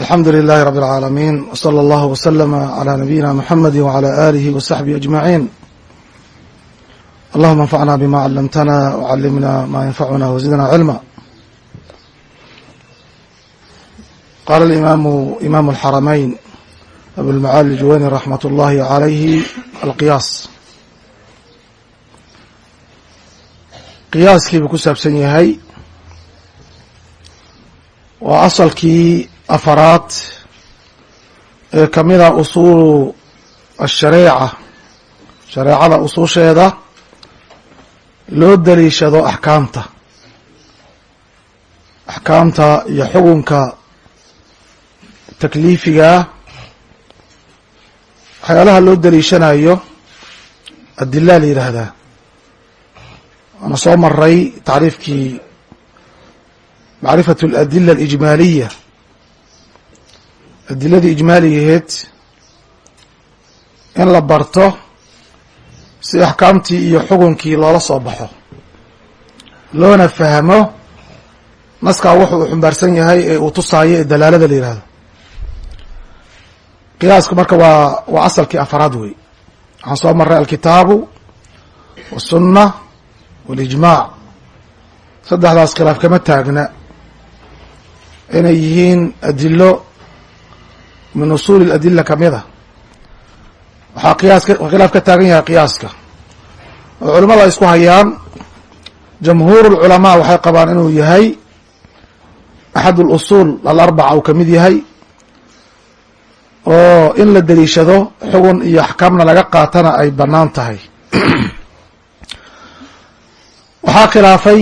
alxamdu lilahi rab اlcaalamiin wslى اllah wslama عlى nabiyina mxamedi wعlى alihi wsaxbihi ajmaciin allahuma anfacna bima calamtana wcalimna ma yanfacuna wzidna cilma qala imaamu imaamu اlxaramayn abulmacaali juwayni raxmat اllahi عalayhi alqiyaas qiyaaskii buu ku saabsan yahay waa asalkii afaraad ee kamida usuulu ashareeca shareecada usuusheeda loo daliishado axkaamta. Axkaamta iyo xukunka takliifigaa waxyaalaha loo daliishanayo adilaa la yidhaahdaa waana soo maray tacriifkii macrifatu aladila alijmaaliya adiladii ijmaaligaheed in la barto si axkaamtii iyo xukunkii loola soo baxo loona fahmo naskaa wuxu uu xumbaarsan yahay ee uu tusaayo ee dalaalada la yihahdo qiyaasku marka waa waa asalkii afaraad wey waxaan soo maray alkitaabu wasunna walijmaac saddexdaas khilaaf kama taagna. Inay yihiin adilo min usuuli اladila kamida waxaa qiyaaska khilaaf ka taagan yahay qiyaaska oo culamada ay isku hayaan jamhuur اlculamaa waxay qabaan inuu yahay axad اlusuul alarbaca uu kamid yahay oo in la deliishado xugun iyo axkaamna laga qaatana ay banaan tahay waxaa khilaafay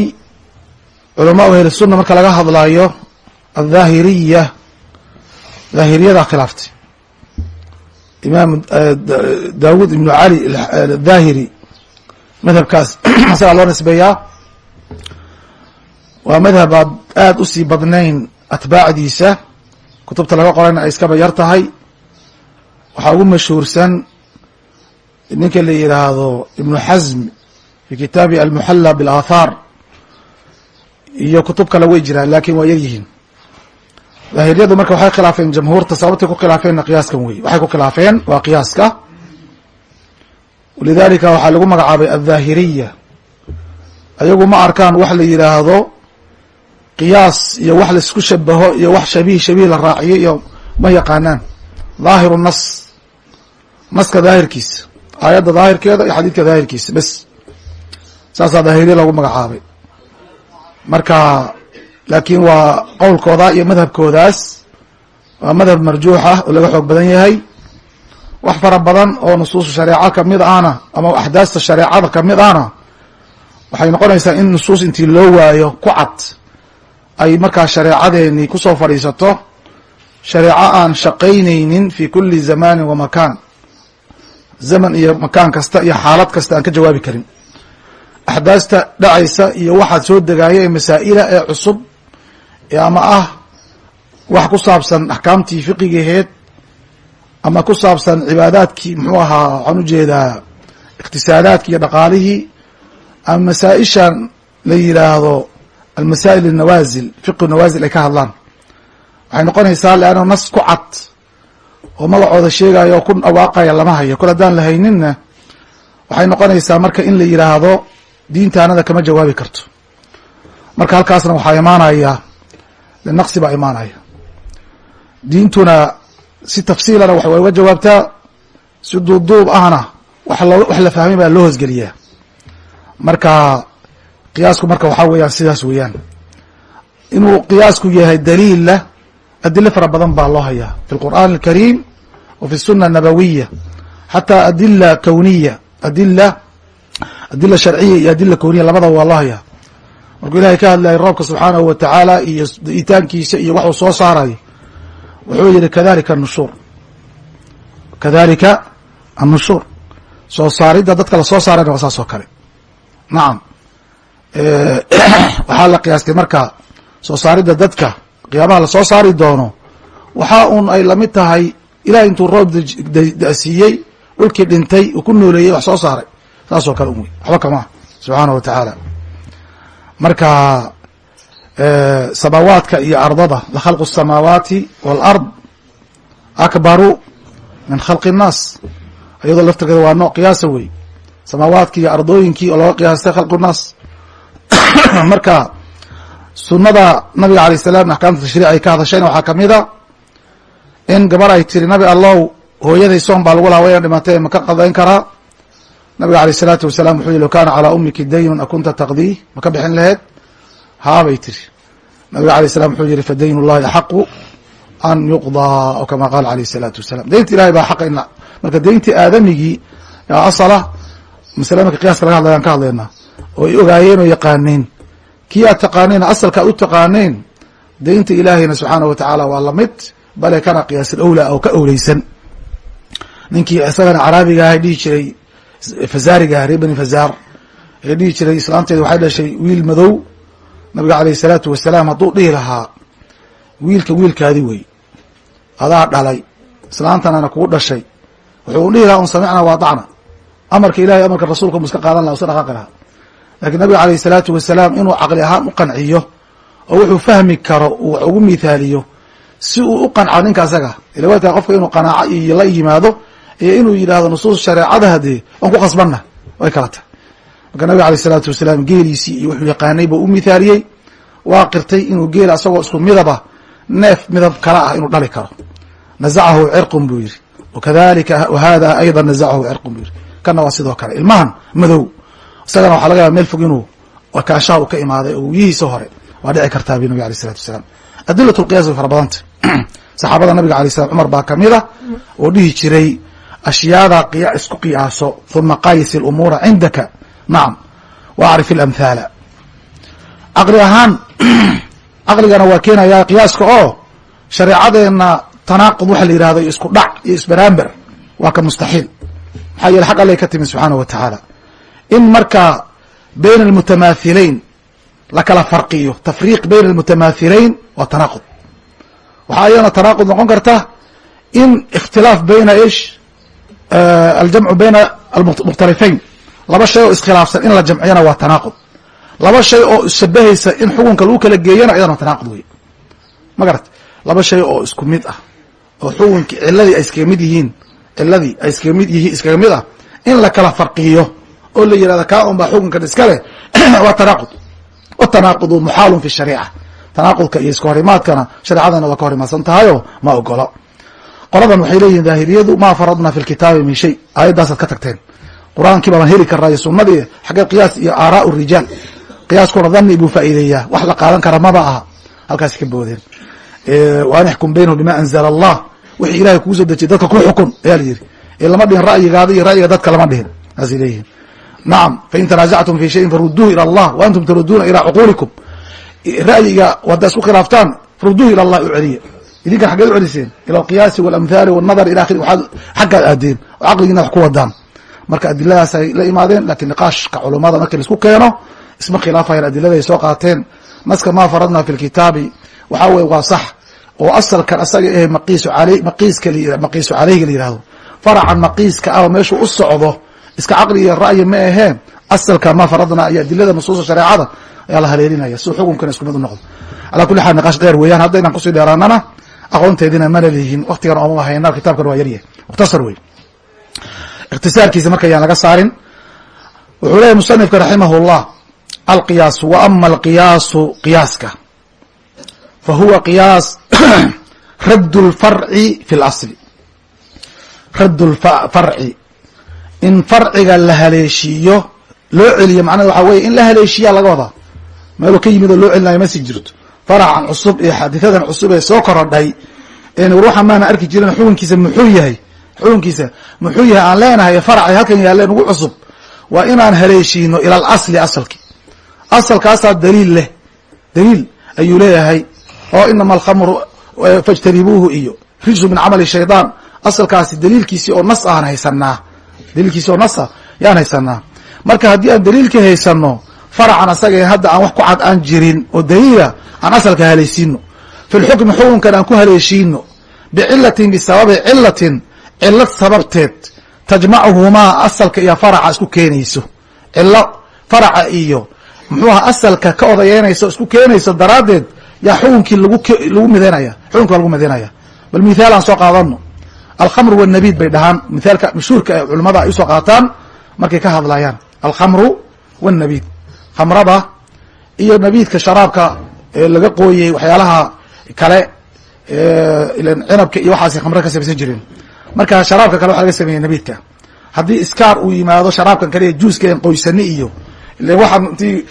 culamaau ahli sunna marka laga hadlayo aldaahiriya daahiriyada khilaaftay imaam daawud ibnu cali daahiri madhabkaas isagaa loo nisbeeyaa waa madhab aad aada u sii badnayn atbaacdiisa kutubta laga qorayna ay iskaba yar tahay waxaa ugu mashhuursan ninka la yidhaahdo ibnu xasm fi kitaabi almuxalla biاlaathaar iyo kutub kale way jiraan laakiin waa yar yihiin daahiriyadu marka waxay khilaafeen jamhuurta sababtay ku khilaafeenna qiyaaskan wey waxay ku khilaafeen waa qiyaaska. Walidalika waxaa lagu magacaabay aldaahiriya ayagu ma arkaan wax la yidhaahdo qiyaas iyo wax la isku shabaho iyo wax shabiih shabiih la raaciyo iyo ma yaqaanaan. Dhaahiru nas naska daahirkiisa aayadda daahirkeeda iyo xadiidka daahirkiisa bes. Saasaa daahiriya lagu magacaabay. Marka laakiin waa qowlkooda iyo madhabkoodaas. Waa madhab marjuux ah oo laga xoog badan yahay. Wax fara badan oo nusuusta shareeco ka mid ahna ama axdaasta shareecada ka mid ahna waxay noqonaysaa in nusuus intii loo waayo ku cad. Ay markaa shareecadeeni ku soo fadhiisato shareeco aan shaqaynaynin fi kuli zamanin wa makaan. Zaman iyo makaan kasta iyo xaalad kasta aan ka jawaabi karin. Axdaasta dhacaysa iyo waxaad soo degaaya ee masaa'ila ee cusub ama ah wax ku saabsan axkaamtii fiqigaheed ama ku saabsan cibaadaadkii muxuu ahaa waxaan u jeedaa iqtisaadaadki iyo dhaqaalihii ama masaa-ishan la yidhaahdo almasaa'il الnawaazil fiqu nawaazil ay ka hadlaan. Waxay noqonaysaa leanna nas ku cad oo magacooda sheegaya oo ku dhawaaqaya lama hayo. Kol haddaan la hayninna waxay noqonaysaa marka in la yidhaahdo diintaanada kama jawaabi karto. Marka halkaasna waxaa imaanaya naqsi baa imaanaya diintuna si tafsiilana wax way uga jawaabtaa si duubduub ahna wax lo wax la fahmay baa loo hoosgeliyaa marka qiyaasku marka waxaa weeyaan sidaas weeyaan inuu qiyaasku yahay daliilla adilo fara badan baa loo hayaa fi lqur'an alkariim wa fi الsuna الnabawiya xataa adila kowniya adila adila sharciya iyo adila kowniya labadaba waa loo hayaa markuu ilahay ka hadlayay roobka subxaanahu wa tacaala iyo itaankiisa iyo waxuu soo saarayo wuxuu yihi kadalika anushuur kadalika annushuur. Soo saaridda dadka la soo saarayna waa saas oo kale. Nacam waxaa la qiyaastay marka soo saaridda dadka qiyaamaha la soo saari doono waxaa un ay la mid tahay ilahay intuu roob dasiiyey dhulkii dhintay uu ku nooleeyey wax soo saaray. Saas oo kale un wey waxba kama subxaanahu wa tacaala marka samaawaadka iyo ardada lakhalqu الsamaawaati wاlard akbaru min khalqi الnaas iyadoo laftirkeeda waa nooc qiyaasa wey samaawaadkii iyo ardooyinkii oo laga qiyaastay khalqu الnaas marka sunada nabiga alayه الsalam axkaamta tashriic ay ka hadashayna waxaa kamida in gabar ay tiri nabi allow hooyaday soon baa lagu lahaa wayna dhimatay ma ka qadayn karaa nabiga aleyh الsalaatu wasalam wuxuu yihi low kana calىa umiki daynun akunta taqdii ma ka bixin laheyd haabay tiri nabiga alay slam wuxuu yihi fadayn اllahi axaqu an yuqضىa o kama qaala aleyh الsalaatu wasalam daynta ilahay baa xaqa in marka dayntii aadamigii asala masale marka qiyaska laga hadlayaan ka hadlaynaa oo ay ogaayeen oo yaqaaneen kii aad taqaaneen asalka aad u taqaaneen daynta ilaahayna subxaanaه wa tacaala waa lamid bale kana qiyaasan owla oo ka owleysan ninkii isagana caraabiga aha dhihi jiray fazaariga reer bani fasaar ee dhihi jiray islaanteeda waxay dhashay wiil madow. Nabiga calayhi salaatu wasalaam hadduu dhihi lahaa wiilka wiilkaadi wey. Adaa dhalay. Islaantanana kuu dhashay. Wuxuu dhihi lahaa un samicna waadacna. Amarka ilahay amarka rasuulka mu iska qaadan laha uska dhaqaqi lahaa lakiin nabiga calayhi salaatu wasalaam inuu caqli ahaan u qanciyo oo wuxuu fahmi karo uu ugu mithaaliyo si uu u qanco ninka asaga. Ilawaadkaa qofka inuu qanaaco iyo la yimaado iyo inuu yidhahdo nusuus shareecada hadee waan ku khasbanna way kala tahay. Marka nabiga aleyh isalaatu wasalaam geeliisii iyo wuxuu yaqaanay buu u mithaaliyey waa qirtay inuu geela asagoo isku midaba neef midab kala ah inuu dhali karo. Nazacahu cirqun buu yidhi. Wakadalika wahada ayda nazacahu cirqun buu yidhi. Kana waa sidoo kale. Ilmahan madow. Isagana waxaa laga yaaba meel fog inuu wakaashaha u ka imaaday oo wiyihiisa hore waa dhici kartaa bi nabig alay isalatu wasalaam. Adilat lqiyaas way fara badanta saxaabada nabiga alay slam cumar baa ka mid a oo dhihi jiray ashyaada isku qiyaaso huma qayis lumuura cindaka. Nacam wa acrif ilamhaala caqli ahaan caqligana waa keenaya qiyaaska oo shareecadeena tanaaqud waxa la yihahdo isku dhac iyo isbaraamber waa ka mustaxiil maxaa yeele xaq allay ka timi subxaanahu wa tacaala in marka bayna almutamaathilayn la kala farqiyo tafriiq bayna almutamaathilayn waa tanaaqud. Waxaa ayadana tanaaqud noqon karta in ikhtilaaf bayna ish aljamcu bayna almukhtalifayn laba shay oo iskhilaafsan in la jamciyana waa tanaaqud laba shay oo isshabahaysa in xukunka lagu kala geeyana iyadana tanaaqud wey ma garat laba shay oo isku mid ah oo xukunki ciladii ay iskaga mid yihiin ciladii ay iskaga mid yihiin iskaga mid ah in la kala farqiyo oo la yihahdo kaa un baa xukunkan iska leh waa tanaaqud watanaaqudu muxaalun fi shariica tanaaqudka iyo iska horimaadkana shareecadana waa ka horimaadsan tahayo ma ogolo qoladan waxay leeyihiin daahiriyadu ma faradna fi lkitaabi min shay. Aayadaasaad ka tagteen. Qur'aankii baan heli karaa iyo sunadii xagee qiyaas iyo aaraa rijaal. Qiyaaskuna dhani buu faa'iideeyaa. Wax la qaadan kara maba aha. Halkaas ka boodeen. Waan ixkum baynahum bima anzala allah. Wixii ilahay kugu soo dejiyay dadka ku xukun ayaa la yidhi. Ee lama dhihin ra'yigaada iyo ra'yiga dadka lama dhihin. Saasay leeyihiin nacam fain tanaasactum fi shayin faruduuhu ila allah wa antum taruduuna ilaa cuquulikum ra'yiga haddaa isku khilaaftaan faruduuhu ila allah u celiya idinkan xaggeed u celiseen ila alqiyaasi walamhaali walnadar ila akhiri waxaad xaggaad aadeen oo caqligiina wax ku wadaan. Marka adiladaas ay la imaadeen laakiin niqaashka culummada markii la isku keeno isma khilaafayaan adilada ay soo qaateen. Naska maa faradna fi lkitaabi waxaa weye waa sax oo asalkan asaga eh maqiisu aley maqiiska maqiisu caleyga la yihahdo faracan maqiiska ah oo meeshuu u socdo iska caqli iyo ra'yi ma aheen asalka maa faradna iyo adilada nusuusta shareecada ayaa la haleelinaya si xukunkana isku mid u noqdo. Calaa kuli xaal niqaash dheer weeyaan haddaynan ku sii dheeraanana aqoonteedina mana lihin waktigan ooma hayna kitaabkan waa yaryahay. Mukhtasar wey ikhtisaarkiisa marka ayaan laga saarin. Wuxuu leeyahy musanifka raximah llah alqiyaasu wa ama alqiyaasu qiyaaska. Fa huwa qiyaas radd lfarci fi lasli radd lfarci in farciga la haleeshiiyo loo celiyo macnaha waxaa weye in la haleeshiyaa laga wadaa meeluu ka yimid oo loo celinayo ma jirto faracan cusub iyo xaadiثadan cusub ee soo korodhay. En ruuxa maana arki jirin xukunkiisa muxuu yahay. Xukunkiisa muxuu yahay aan leenahay faracay halkan yaaleen ugu cusub. Waa inaan haleeshiino ila alasli asalki. Asalkaasaa daliil leh. Daliil ayuu leeyahay. Oo inama alkhamru fajtanibuuhu iyo rijsu min camali shaydaan. Asalkaasi daliilkiisi oo nas aan haysanaa daliilkiisi oo nasa yaan haysanaa marka haddii aan daliilka haysano faracan asaga hadda aan wax ku cad aan jirin oo daliila aan asalka haleesiino fi lxukmi xukunkan aan ku haleeshiino bicilatin bisababi cilatin cilo sababteed tajmacuhumaa asalka iyo faraca isku keenayso. Cilo faraca iyo muxuu aha asalka ka odayeynaysa isku keenaysa daraaddeed yaa xukunkii lagu midaynaya xukunki baa lagu midaynaya bal mithaal aan soo qaadano alkhamru wاnabiid bay dhahaan. Mithaalka mashhuurka ee culamada ay u soo qaataan markay ka hadlayaan. Alkhamru wاnabiid khamrada iyo nabiidka sharaabka laga qooyey waxyaalaha kale cinabka iyo waxaas khamra ka samaysan jireen marka sharaabka kale waxa laga sameeyey nabiidka haddii iskaar uu yimaado sharaabkan kale juuskeen qoysani iyo ile waxaan intii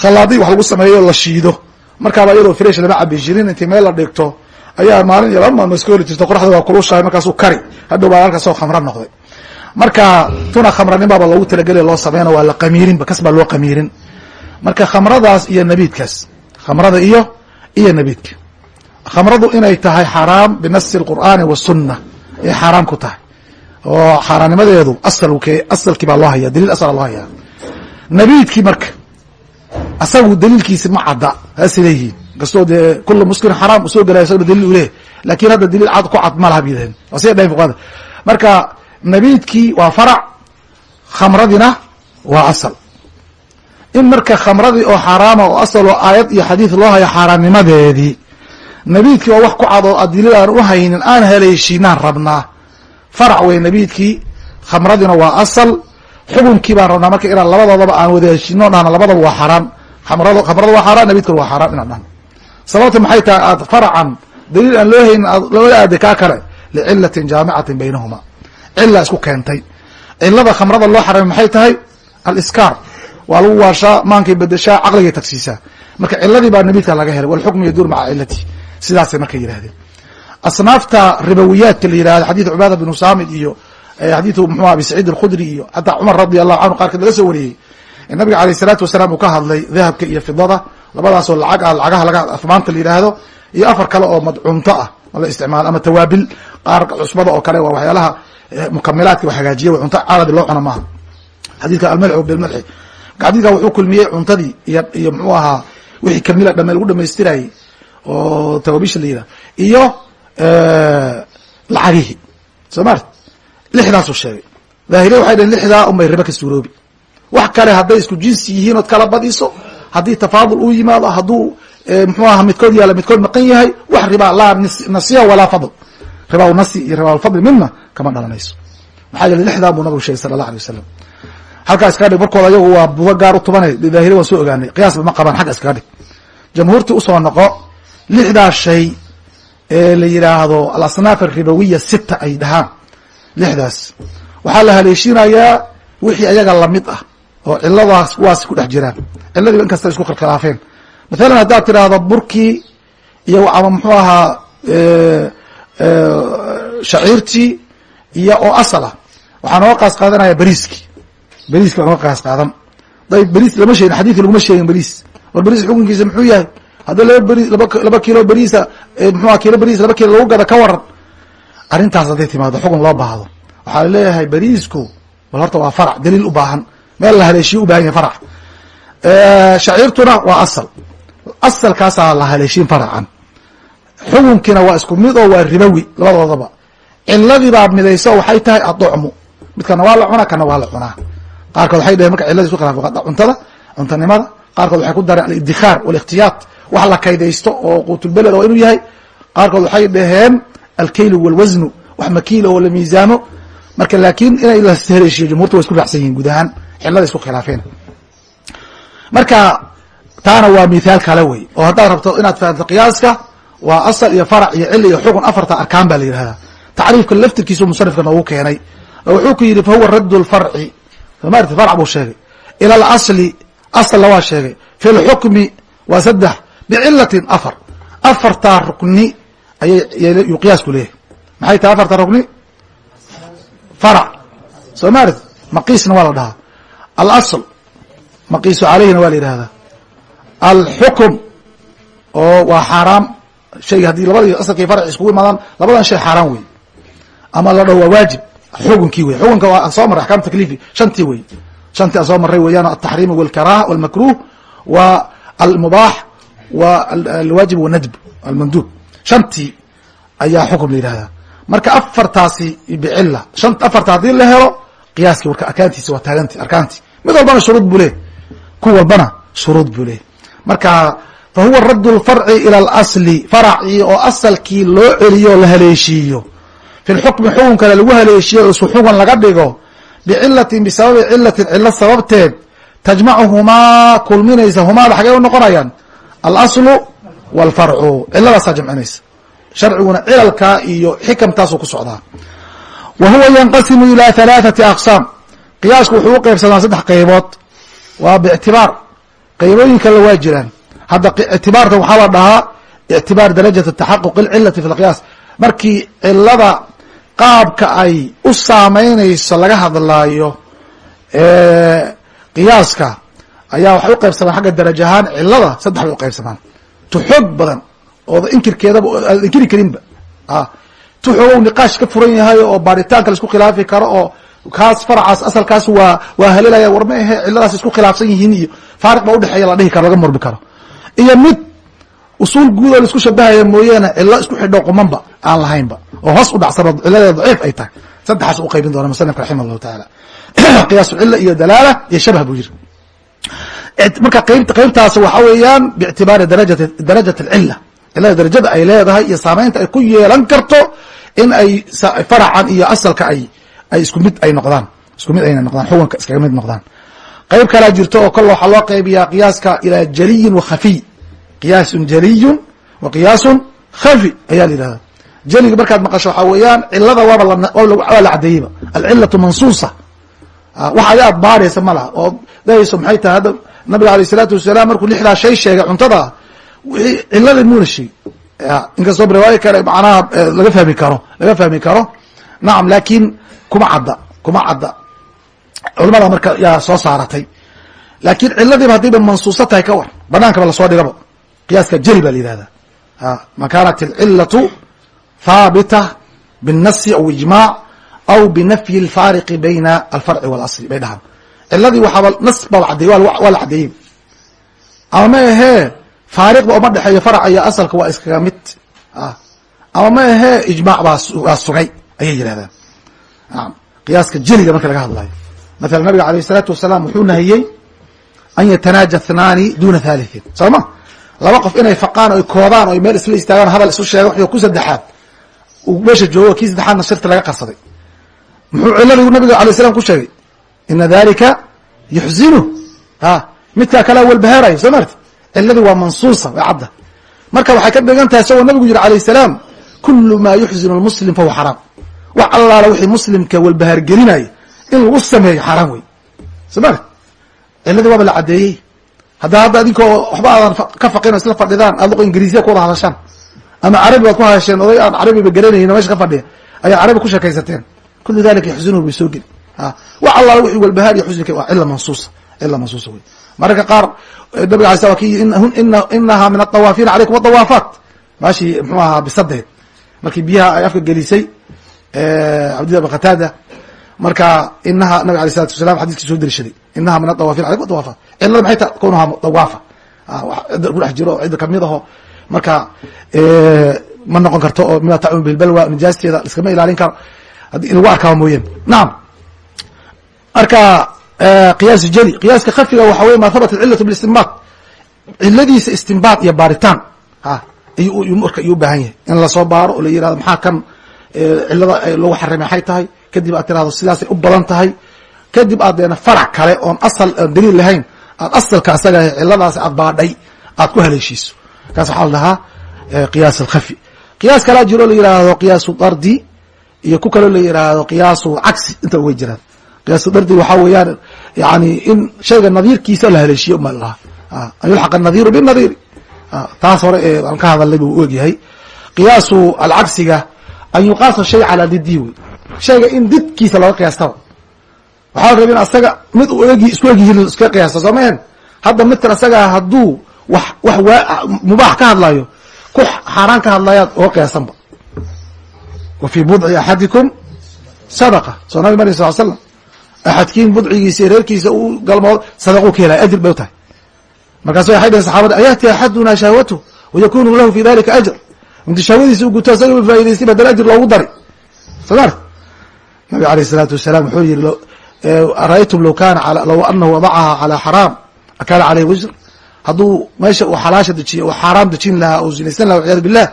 khalaadi wax lagu sameeyo la shiido. Markaaba iyadoo fresh lama cabi jirin intii meel la dhigto ayaa maalin iyo iska holi jirto qoraxda waa kulushahay markaasuu kari. Hadhow baa halkaasoo khamra noqday. Marka tuna khamranin baaba loogu talagelay loo sameyno waa la qamiirinba kas baa loo qamiirin marka khamradaas iyo nabiidkaas khamrada iyo iyo nabiidka. Khamradu inay tahay xaaraam binasi اlqur'aani wasunna ay xaaraam ku tahay. Oo xaaraannimadeedu asalkii baa loo haya daliil asala loo haya nabiidkii marka asagu daliilkiisi ma cadda haas leeyihiin kastoo dee kula muskirin xaraam u soo gelaya isagna daliil u leeyahy laakiin hadda daliil cad ku cad ma laha bidaheen waa siday fuqahada. Marka nabiidkii waa farac khamradina waa asal in marka khamradii oo xaaraama oo asal oo aayad iyo xadiid loo hayo xaaraannimadeedii nabiidkii oo wax ku cad oo adilada aan u haynin aan haleeshinaan rabnaa. Farac wey nabiidkii. Khamradina waa asal. Xukunkii baan rabnaa marka inaan labadoodaba aan wada heshino dhahna labadaba waa xaaraan khamrada khamrada waa xaaraan nabiidkuna waa xaaraan inaan dhahno sababta maxay tahay? Aad faracan daliil aan loo haynin aad loola aaday kaa kale licilatin jaamicatin baynahuma. Cila isku keentay. Cilada khamrada loo xaramay maxay tahay? Aliskaar waa lagu waashaa maankay bedeshaa caqligay tagsiisaa marka ciladii baa nabiidka laga helay walxukmu yaduur maca cilati sidaasay marka yidhahdeen asnaafta ribawiyaadka la yihahdo xadiid cubaada binu saamid iyo xadiidu mxuu abi saciid alkhudri iyo xataa cumar radi allahu canhu qaarkeed laga soo wariyey. Nabiga aleyh isalaatu wasalaam uu ka hadlay dahabka iyo fidada labadaasoo lacag ah lacagaha laga afmaanta la yidhaahdo iyo afar kale oo madcunto ah la isticmaalo ama tawaabil qaar cusbada oo kale waa waxyaalaha mukamilaadka wax hagaajiya cunto caradi loo cuno maaha. Xadiidka almalxu bilmalxi xadiidka wuxuu kulmiyey cuntadii iyo iyo muxuu ahaa wixii kamila dhame lagu dhamaystirayey oo tawaabisha la yidhahdo iyo lacagihii. Soo mart lixdaasuu sheegay. Daahiriya waxay dhaheen lixdaa unbay ribo ka suuroobi wax kale hadday isku jinsi yihiin ood kala badiso haddii tafaadul uu yimaado hadduu mxuu aha midkood yaalla midkood maqan yahay wax ribaa laa nasiya walaa fadl. Ribaa nasi iyo ribaa fadli midna kama dhalanayso. Maxaa yeele lixdaa buu nabigu sheegay sala allah alay wasalam halkaa iskaga dhig markooda ayagu waa budo gaar u tubanay daahiri waan soo ogaanay. Qiyaasba ma qabaan xagga iskaga dhig. Jamhuurtii u soo noqo lixdaa shay ee la yidhaahdo alasnaaf aribawiya sita ay dhahaan. Lixdaas. Waxaa la haleeshinayaa wixii ayaga la mid ah oo ciladaas kuwaas ku dhex jiraan. Ciladiiba in kasta isku khilkhilaafeen mathalan haddaad tidhaahdo burkii iyo ama muxuu ahaa shaciirtii iyo oo asal waxaa nooga qaas qaadanaya beriiski beriiski baa nooga qaas qaadan. Dayb beriis lama sheegin xadiidka laguma sheegin beriis war beriis xukunkiisa muxuu yahay? Haddii laba beri laba kilo beriisa muxuaa kilo beriis laba kilo lagu gada ka waran. Arrintaas hadday timaado xukun loo baahdo. Waxaa la leeyahay beriisku bal horta waa farac daliil u baahan. Meel la haleeshiyo u baahan yahay farac shaciirtuna waa asal. Asalkaasaa la haleeshiin faracan. Xukunkiina waa isku mid oo waa ribowi labadoodaba ciladii baa midayso waxay tahay aducmu midkana waa la cunaa kana waa la cunaa qaarkood waxay dheheen marka ciladii isku khilaf cuntada cuntanimada qaarkood waxay ku dareen alidikhaar walikhtiyaat wax la kaydaysto oo quutulbeled oo inuu yahay. Qaarkood waxay dhaheen alkaylu walwasnu wax makiila oo la miisaamo marka laakiin inay la haleeshiyo jumhurta wa isku raacsan yihiin guud ahaan xilada isku khilaafeen. Marka taana waa mithaal kale wey oo haddaad rabto inaad fahamto qiyaaska waa asal iyo farac iyo cili iyo xukun afarta arkaan baa la yidhahdaa tacriifka laftirkiisu musanifka noogu keenay oo wuxuu ku yidhi fahuwa radd lfarci somaarti farc buu sheegay ila alasli asalna waa sheegay fi lxukmi waa saddex bicilatin afar afartaa rukni ayay yuu qiyaasku leeyahay maxay tahay afarta rukni farac soo maarti maqiisna waa la dhahaa alasl maqiisu caleyhina waa la yidhahdaa alxukm oo waa xaaraam shayga haddii labadii asalkii farci iskugu imaadaan labadan shay xaaraan wey ama la dhaho waa waajib xukunkii wey xukunka waa soo maray axkaamu taklifi shantii wey shantii soo maray weeyaan altaxriim walkaraaha walmakruh wa almubaax wa alwaajib wanadb almanduub. Shantii ayaa xukum la yidhahdaa marka afartaasi bicila shan afarta haddii la helo qiyaaskii warka arkaantiisi waa taaganti arkaanti mid walbana shuruud buu leh ku walbana shuruud buu leh marka fahuwa radd lfarci ila alasli faracii oo asalkii loo celiyo o la haleeshiiyo fi lxukmi kale lagu haleeshiyo isxugun laga dhigo bicilatin bisababi cilatin cilo sababteed tajmacuhumaa kulminaysa humaada xagey u noqonayaan alaslu walfarcu ciladaasaa jamcinaysa sharciguna cilalka iyo xikamtaasuu ku socdaa wa huwa yanqasimu ilaa halaathati aqsaam qiyaasku wuxuu u qeybsamaa saddex qeybood waa biictibaar qeybooyin kale waa jiraan hadda ictibaartan waxaa la dhahaa ictibaar darajat taxaquq alcilati fi lqiyaas markii cilada qaabka ay u saameynayso laga hadlaayo qiyaaska ayaa waxay u qaybsamaan xagga daraj ahaan cilada saddex bay u qaybsamaan. Tu xoog badan ooda inkirkeedaba aad inkiri karinba tu xoogow niqaash ka furan yahay oo baaritaanka la isku khilaafi karo oo kaas faracaas asalkaas waa waa halelaya war ma ahe ciladaas isku khilaafsan yihiin iyo faariq ba udhexeeya la dhihi karo laga murmi karo. Iyo mid usuul guud oo la isku shabahaya mooyaane cilo isku xidho qumanba aan lahaynba. Oo hoos u dhacsano ciladeeda daciif ay tahay. Saddexaas u qaybin doona musanifka raximah allahu taala qiyaasu cila iyo dalaala iyo shabah buu yiri marka qeyb qeybtaas waxa weeyaan biictibaari darajat alcila cilada darajada ay leedahay iyo saameynta ay ku yeelan karto in ay faracan iyo asalka ay ay isku mid ay noqdaan. Isku mid ayna noqdaan xukunka iskaga mid noqdaan. Qeyb kalaa jirto oo kol waxaa loo qeybiyaa qiyaaska ilaa jaliyin wa khafiy qiyaasun jaliyun wa qiyaasun khafi ayaa la yihahda jeliga markaad maqasho waxaa weeyaan cilada waaba waa la cadeeyeyba alcilatu mansuusa. Wax adi aad baaraysa ma laha. Oo dahayso maxay tahay hadda nabiga aleyh isalaatu wasalaam markuu lixdaa shay sheegay cuntada wixii cilada muuna sheegi inkastoo riwaayo kale macnaha laga fahmi karo laga fahmi karo. Nacam laakin kuma cadda kuma cadda. Culamada marka yaa soo saaratay. Laakin ciladiiba haddiiba mansuusa tahay ka war. Banaankaba la soo dhigaba qiyaaska jeli baa la yihahda ma kanat alcilatu haabita aw ijmac aw binafyi alfaariqi bayna alfarci walasli bay dhahaan. Ciladii waxaaba nas baa cadey waa la cadeeyey. Ama ma ahee faariqba uma dhexeeyo faraca iyo asalka waa iskaga mid ama ma ahee ijmac baa sugay ayay yidhahdaan qiyaaska jeliga marka laga hadlayo. Matala nabiga alayh isalaatu wasalaam wuxuu nahiyey an yatanaaja thnaani duna thalithin. Soo ma laba qof inay faqaan o koodaan o meel isla istaagaan hadal isu sheega w ku saddexaad. Meesha joogo kii saddexaadna shirta laga qarsaday. Muxuu ciladigu nabiga alay slam ku sheegay ina dalika yuxzinu. A midkaa kalea walbahaarayo soo marti ciladii waa mansuusa way cadda. Marka waxay ka dhigan tahay isagoo nabigu yihi alayh salaam kulu maa yuxzinu lmuslim fahuwa xaraam. Wax allaala wixii muslimka walbahaar gelinaya in lagu sameeyo xaaraan wey soo mart ciladii waaba la caddeeyey hadda hadda adinkoo waxba aadan ka faqin o isla fadhidaan aad luqa ingiriisiya ku wada hadashaan. Ama carabi baad ku hadasheen oday aan carabiba garanaynin o meesha ka fadhiya ayaa carabi ku sheekaysateen. Kulu dalika yaxzunuhu bay soo geli wax allaala wixii walbahaar iyo xusnika waa cila mansuusa cila mansuusa wey mararka qaar nabiga alay sla ki inahaa min aطawaafiina calaykum adawaafaat maashii mxuu ahaa bisadeed markii biyaha ay afka gelisay cabdillah bn qataada marka inaha nabig alay salatu wasalam xadiskii soo derishaday inaha min adawafin alaykum adawaafaat cilada maxay ta kownaha dawaafa cidda ku dhex jiro oo cidda ka mid aho. Marka ma noqon karto oo mima tacum bilbalwa nijaasteeda iskama ilaalin karo. Haddii in lagu arkaaba mooyeen. Nacam marka qiyaas jeli. Qiyaaska kafiga waxa wey ma habata cilatu bilistinbaat ciladiisa istinbaat iyo baaritaan. Marka iyuu ubaahan yahay. In la soo baaro oo la yiraahdo maxaa kan cilada lagu xarimay maxay tahay kadib aad tirahdo sidaasay u badan tahay kadib aad deena farac kale oon asal oon daliil lahayn aad asalka asaga ciladaas aad baadhay aad ku haleeshiiso. Kaas waxaa la dhahaa qiyaas alkhafi. Qiyaas kalaa jiro la yihahdo qiyaasu dardi iyo ku kaloo la yihahdo qiyaasu cagsi inta way jiraan qiyaasu dardi waxaa weeyaan yani in shayga nadiirkiisa la haleeshiyo uma lahaa an yulxaq anadiiru binadiiri taas hore ee aan ka hadalnay buu u egyahay qiyaasu alcagsiga an yuqaasa shay calaa didihi wey shayga in didkiisa looga qiyaastaba. Waxaa la raba in asaga mid u egi isku egyihiin iska qiyaasta soo mahen hadda midkan asagaa hadduu wax wax waa mubaax ka hadlayo ku xaaraan ka hadlayaad oga qiyaasanba wa fii budci axadikum sadaqa. Soo nabi mari sal slam axadkiin budcigiisa reerkiisa uu galmood sadaquu ka helaya ajir bay u tahay. Markaasu waxay dhaheen saxaabada ayaati axaduna shahwatu wayakunu lahu fi dalika ajr. Intu shahwadiisa u guto asaga faa'idaystay badal ajir loogu dari. Soo mar nabig alayh isalaatu wasalaam wuxuu yihi ara'aytum low kana low anahu wadacaha calى xaraam akana caleyh wisr hadduu meesha uu xalaasha dejiye uu xaaraam dejin lahaa oo zinaysan laha walciyadu billah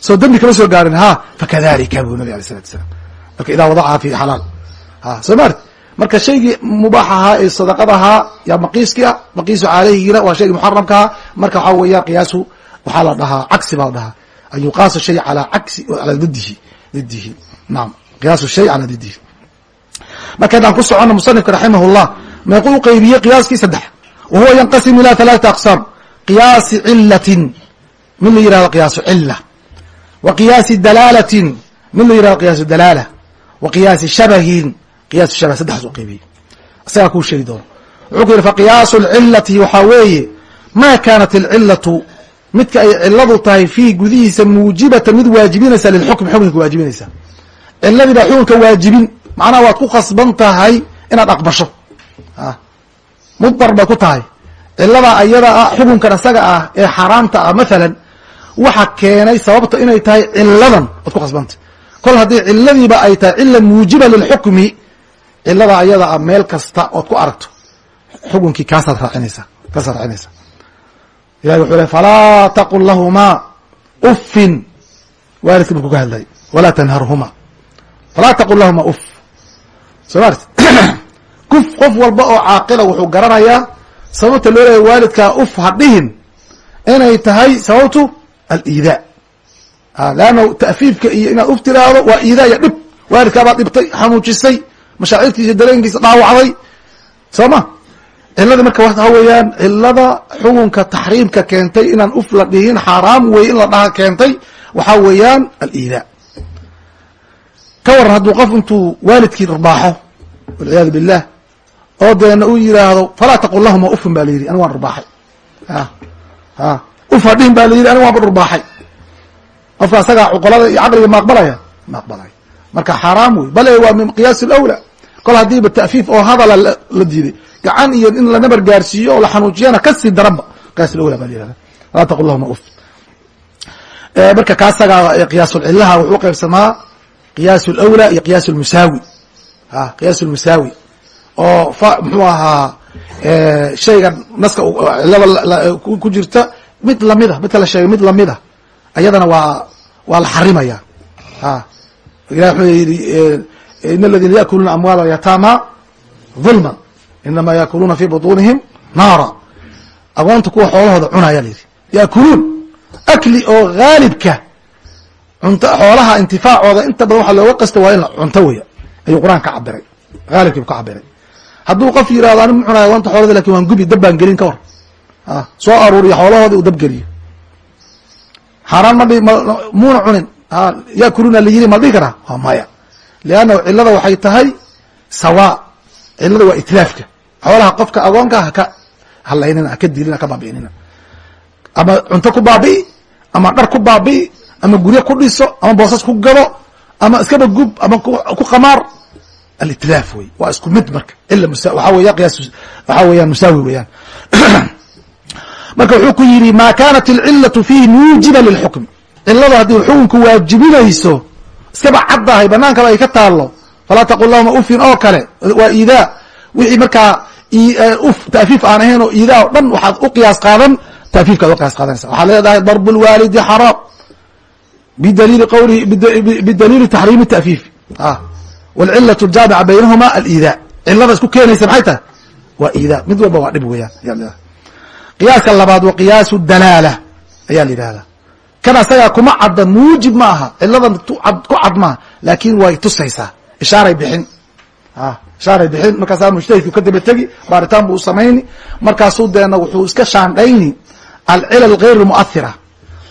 soo dembi kama soo gaarin ha fakadalika buu nabi alay salatu salam marka idaa wadacaha fi xalaal. Ha soo maarti marka shaygii mubaax ahaa ee sadaqada ahaa yaa maqiiskii ah maqiisu caleyhigina waa shaygii muxaramka ahaa marka waxaa weeyaan qiyaasu waxaa la dhahaa cagsi baa la dhahaa. An yuqaasu shay alaa cagsi alaa didihi didihi naam qiyaasu shay calaa didihi marka haddaan ku socono musanifka raximah llah meequu u qeybiyey qiyaaskii saddex. Wa huwa yanqasimu ila halaaثati aqsaam. Qiyaasi cilatin mid la yihahdo qiyaasu cila wa qiyaasi dalaalatin mid la yihahdo qiyaasu dalaala. Wa qiyaasi shabahin qiyaasu shabah saddexaas u qeybiyey kuu sheegi doono wuxuu ku yidhi faqiyaasu lcilati waxaa weeye ma kaanat alcilatu midka ay ciladu tahay fiih gudihiisa muujibatan mid waajibinaysa lilxukmi xukmika waajibinaysa ciladii baa xukunka waajibin macnaha waad ku khasban tahay inaad aqbasho. Mudar bay ku tahay. Cilada ayada ah xukunkan isaga ah ee xaaraamta ah mathalan waxa keenay sababta inay tahay ciladan waad ku khasbantah kol haddii ciladiiba ay tahay cila muujiba lilxukmi cilada ayada ah meel kasta ood ku aragto xukunkii kaasaad raacinaysaa kaasaad raacinaysaa. Ilahi wuxuu le falaa taqul lahumaa uffin. Waalidka markuu ka hadlay walaa tanharhuma falaa taqul lahumaa uff soo maart kuf qof walba oo caaqila wuxuu garanayaa sababta loo leeya waalidkaa uf ha dhihin inay tahay sababtu aliidaa leanna ta'fiifka iyo inaad uf tiraahdo waa iidaa iyo dhib. Waalidkaabaad dhibtay xanuujisay mashaacirtiisa dareenkiisa dhaawacday. Soo ma? Cilada marka waxa weeyaan cilada xukunka taxriimka keentay inaan uf la dhihin xaaraam wey in la dhaha keentay waxaa weeyaan aliidaa ka waran hadduu qof intuu waalidkii dharbaaxo walciyaadu billah oo deena u yiraahdo falaa taqul lahuma ufin ba la yidhi anigu waan dharbaaxay a uf hadhihin ba la yidhi anigu waanba dharbaaxay qofka asagaa cuqolada iyo caqliga ma aqbalaya ma aqbalaya marka xaaraam wey bale waa min qiyaas lawla kol haddiiba ta'fiif oo hadala la diiday. Gacan iyo in la nabar gaarsiiyo oo la xanuujiyana ka sii daranba qiyaas lawla ba la yihahda falaa taqul lahuma uf. Marka kaasagaa qiyaasulcilaha wuxuu qaybsamaa qiyaas lawla iyo qiyaas lmusaawi a qiyaas lmusaawi oo fa muxuu ahaa shayga naska cilada ku jirta mid lamida midka la sheegay mid lamida ayadana waa waa la xarimaya. A ilah wuxuu yidhi in aladina yaakuluuna amwaal yataama dulman inama yaakuluuna fi butunihim naara. Agoonta kuwa xoolahooda cunaya la yidhi. Yaakuluun akli oo haalibka cunto xoolaha intifaacooda inta badan waxaa looga qasta waa in cunto weya ayuu qur'aan ka cabiray haalibkiibu ka cabiray hadduu qof yiraahdo ani ma cunayo agoonta xoolada laakiin waan gubi dab baan gelin ka war. Soo aruuriyo xoolahooda uu geliyo. Xaaraan ma dhi muuna cunin. Yakuluna la yiri ma dhihi karaa? Waa maya. Lianna cilada waxay tahay sawa cilada waa itlaafka. Xoolaha qofka agoonka haka halaynina haka dilina haka baabi'inina. Ama cunto ku baabi'i ama dhar ku baabi'i ama guryo ku dhiso ama boosas ku gado ama iskaba gub ama ku qamaar. Alitlaaf wey waa isku mid marka. Ila waxaa weya waxaa weeyaan musaawi weeyaan marka wuxuu ku yidhi ma kanat alcilatu fiihi muujiba lilxukm cilada haddii xukunku waajibinayso iskaba caddahay banaankaba ay ka taalo falaa taqul lahuma ufin oo kale waa iidaa. Wixii markaa uf ta'fiif aan ahayn oo iidaa o dhan waxaad u qiyaas qaadan ta'fiifkaad u qiyaas qaadanaysa waxaad leedahay darb lwaalidi xaraam bidaliili qawlihi bidaliili taxriimi ta'fiif wاlcilaة اjaamica baynahuma aliidaa cilada isku keenaysa maxay tahay waa iidaa mid walba waa dhib weeyaan qiyaaska labaad wa qiyaasu dalaala ayaa la yidhahdaa kan asagaa kuma cadda muujib ma aha ciladan ku cad maaha laakin way tusaysaa ishaaray bixin ishaaray bixin markaasaa mujtahidku ka daba tegi baaritaan buu samayni markaasuu deena wuxuu iska shaandhayni alcilal غayr muathira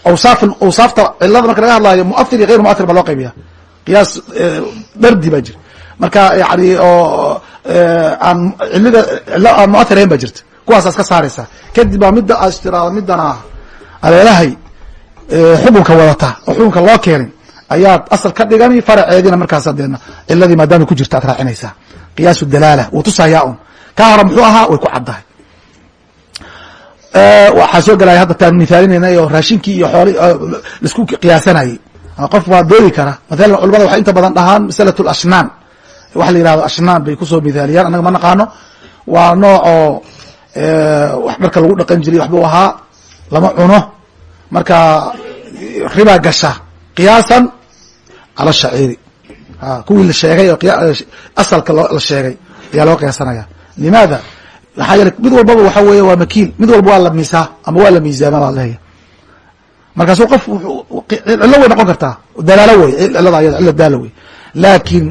awsaaf awsaafta cilada marka laga hadlaayo muathir iyo غayr muathir baa loo qaybiya qiyaas dardi baa jira marka yani oo aan cilida cilo aan muathir ahayn baa jirta kuwaasaas ka saaraysaa kadib baa midda aas tiraado midana aleelahay xukunka wadata oo xukunka loo keenay ayaad asal ka dhigani faraceediina markaas deedna ciladii maadaama ku jirta ad raacinaysaa qiyaasu dalaala wuu tusayaa un ka hore muxuu ahaa way ku caddahay waxaa soo gelaya hadda taan mithaalinayna oo raashinkii iyo xooli la isku qiyaasanayay. Qof waa doodi kara. Mathalan culamada waxay inta badan dhahaan masalat lashnaan waxa la yihahdo ashnaan bay ku soo mithaaliyaan annaga ma naqaano waa nooc oo wax dharka lagu dhaqan jiray waxbuu ahaa lama cuno. Marka ribaa gasha. Qiyaasan cala shaciiri. Kuwii la sheegay oo asalka la sheegay ayaa loo qiyaasanaya limaada maxaa yeele mid walbaba waxa weeye waa makiil mid walba waa la miisaa ama waa la miisaama baa leeya markaasu qof cillo way noqon kartaa. Dalaalo wey cilada ayada cilla daalo wey laakiin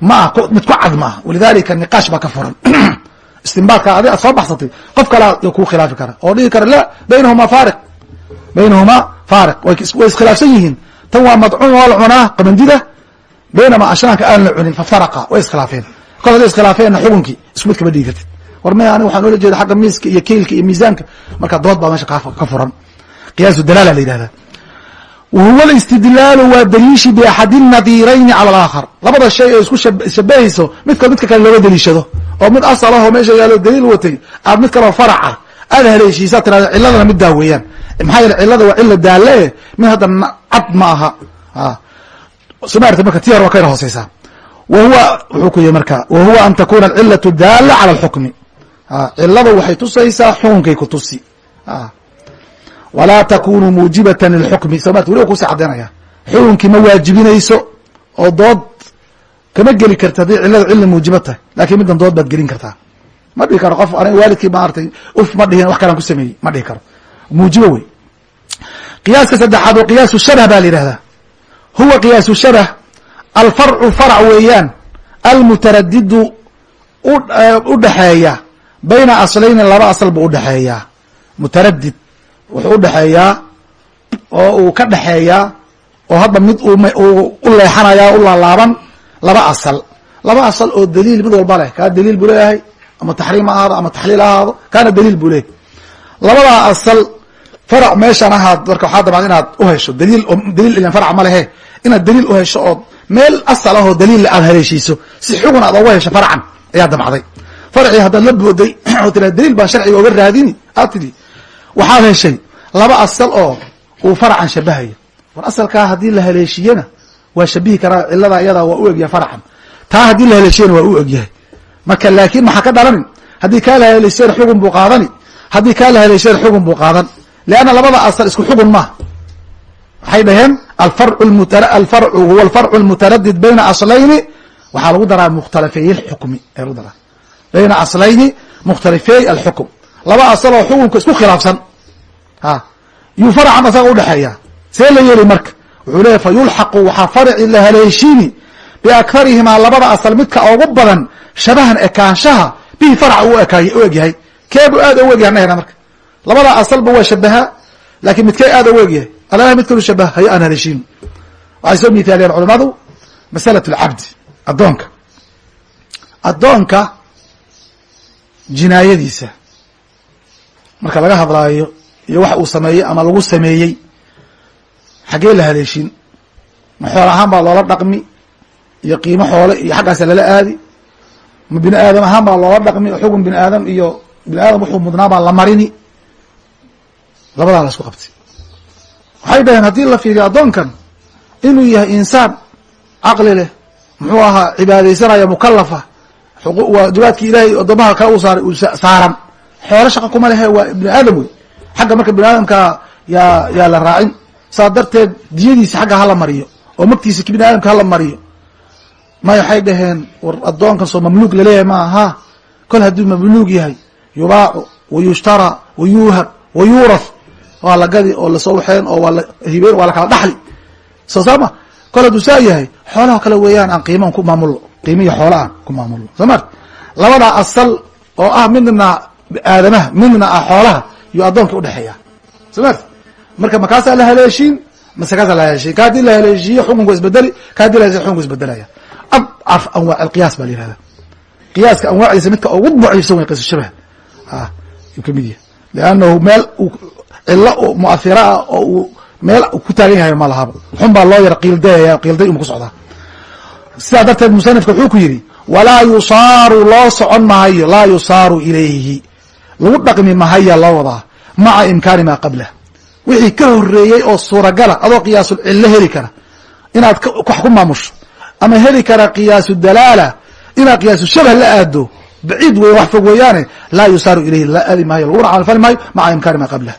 ma ah mid ku cad maaha walidalika niqaash baa ka furan. Istinbaadka adi ad soo baxsatay qof kalea kuu khilaafi kara. Oo dhihi kara la baynahumaa faariq. Baynahumaa faariq. Way iskhilaafsan yihiin. Tan waa madcuum waa la cunaa qamandida. Baynamaa ashnaanka aan la cunin fafaraqa way iskhilaafeen kol haday iskhilaafeenna xukunkii isku mid kama dhigi kartid war maya aniga waxaan oola jeeda xagga miiska iyo keylka iyo miisaanka? Marka dood baa meesha ka furan. Qiyaasu dalaala la yidhahda wa huwa alistidlaalu waa daliishi biaxadi nadirayni cala alaakhar. Labada shay ee isku shabahayso midkood midka kale looga daliishado. Oo mid asal ahoo meesha yaalo daliil watay aad mid kaleo faraca aada haleeshiisaa tirahda ciladana middaa weeyaan maxaa yeele cilada waa cila daale mid hadda cad ma aha. Smaarta marka ti hor waa ka yar hooseysaa. Wa huwa wuxuu ku yihi marka wa huwa an takuna alcilatu daala cala alxukmi cilada waxay tusaysaa xukunkay ku tusi. Walaa takunu muujibatan lilxukmi. Somat waliba kusi caddaynaya xukunkii ma waajibinayso oo dood kama geli karta haddii cilada cilla muujiba tahay. Lakin middan dood baad gelin kartaa. Ma dhihi karo qof aniga waalidkii maaratay uf ma dhihin wax kalaan ku sameeyey. Ma dhihi karo. Muujibo wey. Qiyaaska saddexaad oo qiyaasu shabh baa la yihahdaa huwa qiyaasu shabh alfarcu farc weeyaan almutaradidu u dhexeeya bayna aslayni laba asal buu udhexeeyaa mutaradid wuxuu udhexeeyaa oo uu ka dhexeeyaa oo hadda mid u leexanaya u laalaaban laba asal. Laba asal oo daliil mid walba leh. Kaa daliil buu leeyahay ama taxriim ha ahaado ama taxliil ha ahaado kaana daliil buu leeyahay. Labadaa asal farac meeshan ahaad marka waxaa dabaan inaad uhesho daliil daliil ilan farac ma lehe. Inaad daliil uhesho ood meel asal ahoo daliil aad haleeshiiso. Si xugun aad oga hesho farcan ayaa damcday farcii haddaad la booday oo tira daliil baan sharciga oga raadini. Aad tidhi waxaad heshay laba asal oo uu faracan shabahayo war asalkaa haddii la haleeshiyena waa shabihi karaa cilada iyadaa waa u egyahay farcan. Taa haddii la haleeshiyena waa u egyahay marka laakiin maxaa ka dhalanin? Haddii kaa la haleeshiyena xugun buu qaadani. Haddii kaa la haleeshiyena xugun buu qaadan. Leanna labada asal isku xugun maaha waxay dhaheen alfarcu huwa alfarcu almutaradid bayna aslayni. Waxaa lagu daraa mukhtalafeey lxukmi ayaa lagu daraa bayna aslayni mukhtalifeey alxukm laba asal oo xukunka isku khilaafsan. A yuu faracan asaga udhexeeya see la yeeli marka. Wuxuu leeyahy fa yulxaqu waxaa farci la haleeshiini biakharihimaa labada asal midka ugu badan shabahan ekaanshaha bihi farca u ekaay u egyahay keebu aad u egyahay nahena marka. Labada asalba waa shabaha laakiin midkee aad u egyahay alaa mid kalu shabaha hayo aan haleeshiin waxay soo mithaaliyeen culamadu masalat alcabdi addoonka. Addoonka jinaayadiisa. Marka laga hadlaayo iyo wax uu sameeyey ama lagu sameeyey xaggee la haleeshin ma xool ahaan baa loola dhaqmi iyo qiimo xoole iyo xaggaasa lala aadi. Ma bini aadam ahaan baa loola dhaqmi oo xugun bini aadam iyo bini aadam wuxuu mudnaa baa la marini. Labadaa la isku qabtay. Waxay dhaheen haddii la fiiriyo addoonkan inuu yahay insaan caqli leh muxuu ahaa cibaadaysanaya mukalafa waajibaadkii ilaahay addoomaha kale u saaray saaran. Xoolo shaqa kuma lehe waa bini aadam wey xagga marka bini aadamka yaa yaa la raacin. Saa darteed diyadiisa xagga hala mariyo oo magtiisa bini aadamka hala mariyo. May waxay dhaheen war addoonkan soo mamluuk la leeyahay ma aha. Kol hadduu mamluuk yahay yubaacu wa yushtaraa wa yuuhab wa waa la gadi oo la soo waxeen oo waa la hibeen waa la kala dhaxli. Soo saama kol hadduu saa yahay xoolaha kale weeyaan aan qiimaan ku maamulno qiimihi xoola aan ku maamulno soo mart labadaa asal oo ah midna aadamaha midna ah xoolaha yuu addoonka udhexeeya soo mart marka makaasaa la haleeshiin mase kaasaa la haleeshiin. Ka haddii la haleeshiiyo xukunku isbedeli ka haddii la haleeshiyo xukunku isbedelaya adcaf anwaac alqiyaas baa la yihahda qiyaaska anwaacdiisa midka ugu daciifsan way qiyasu shabah ah yuu ka mid yahay. Liannahu meel cilo muathira ah oo uu meel ku taagan yahay ma lahaba xun baa loo yara qiildayaya qiilday uma ku socdaa sidaa darteed musanifka wuxuu ku yidhi walaa yusaaru loo socon mahayo laa yusaaru ilayhi. Lagu dhaqmi mahaya loo wadaa maca imkaani maa qablah. Wixii ka horeeyey oo suuragala adoo qiyaasul heli kara inaad wax ku maamusho ama heli kara qiyaasu dalaala inaad qiyaasu shabah la aado baciid wey wax fog weeyaane laa yusaaru ilayhi la aadi maayo laguna camalfali maayo maca imkaani maa qablah.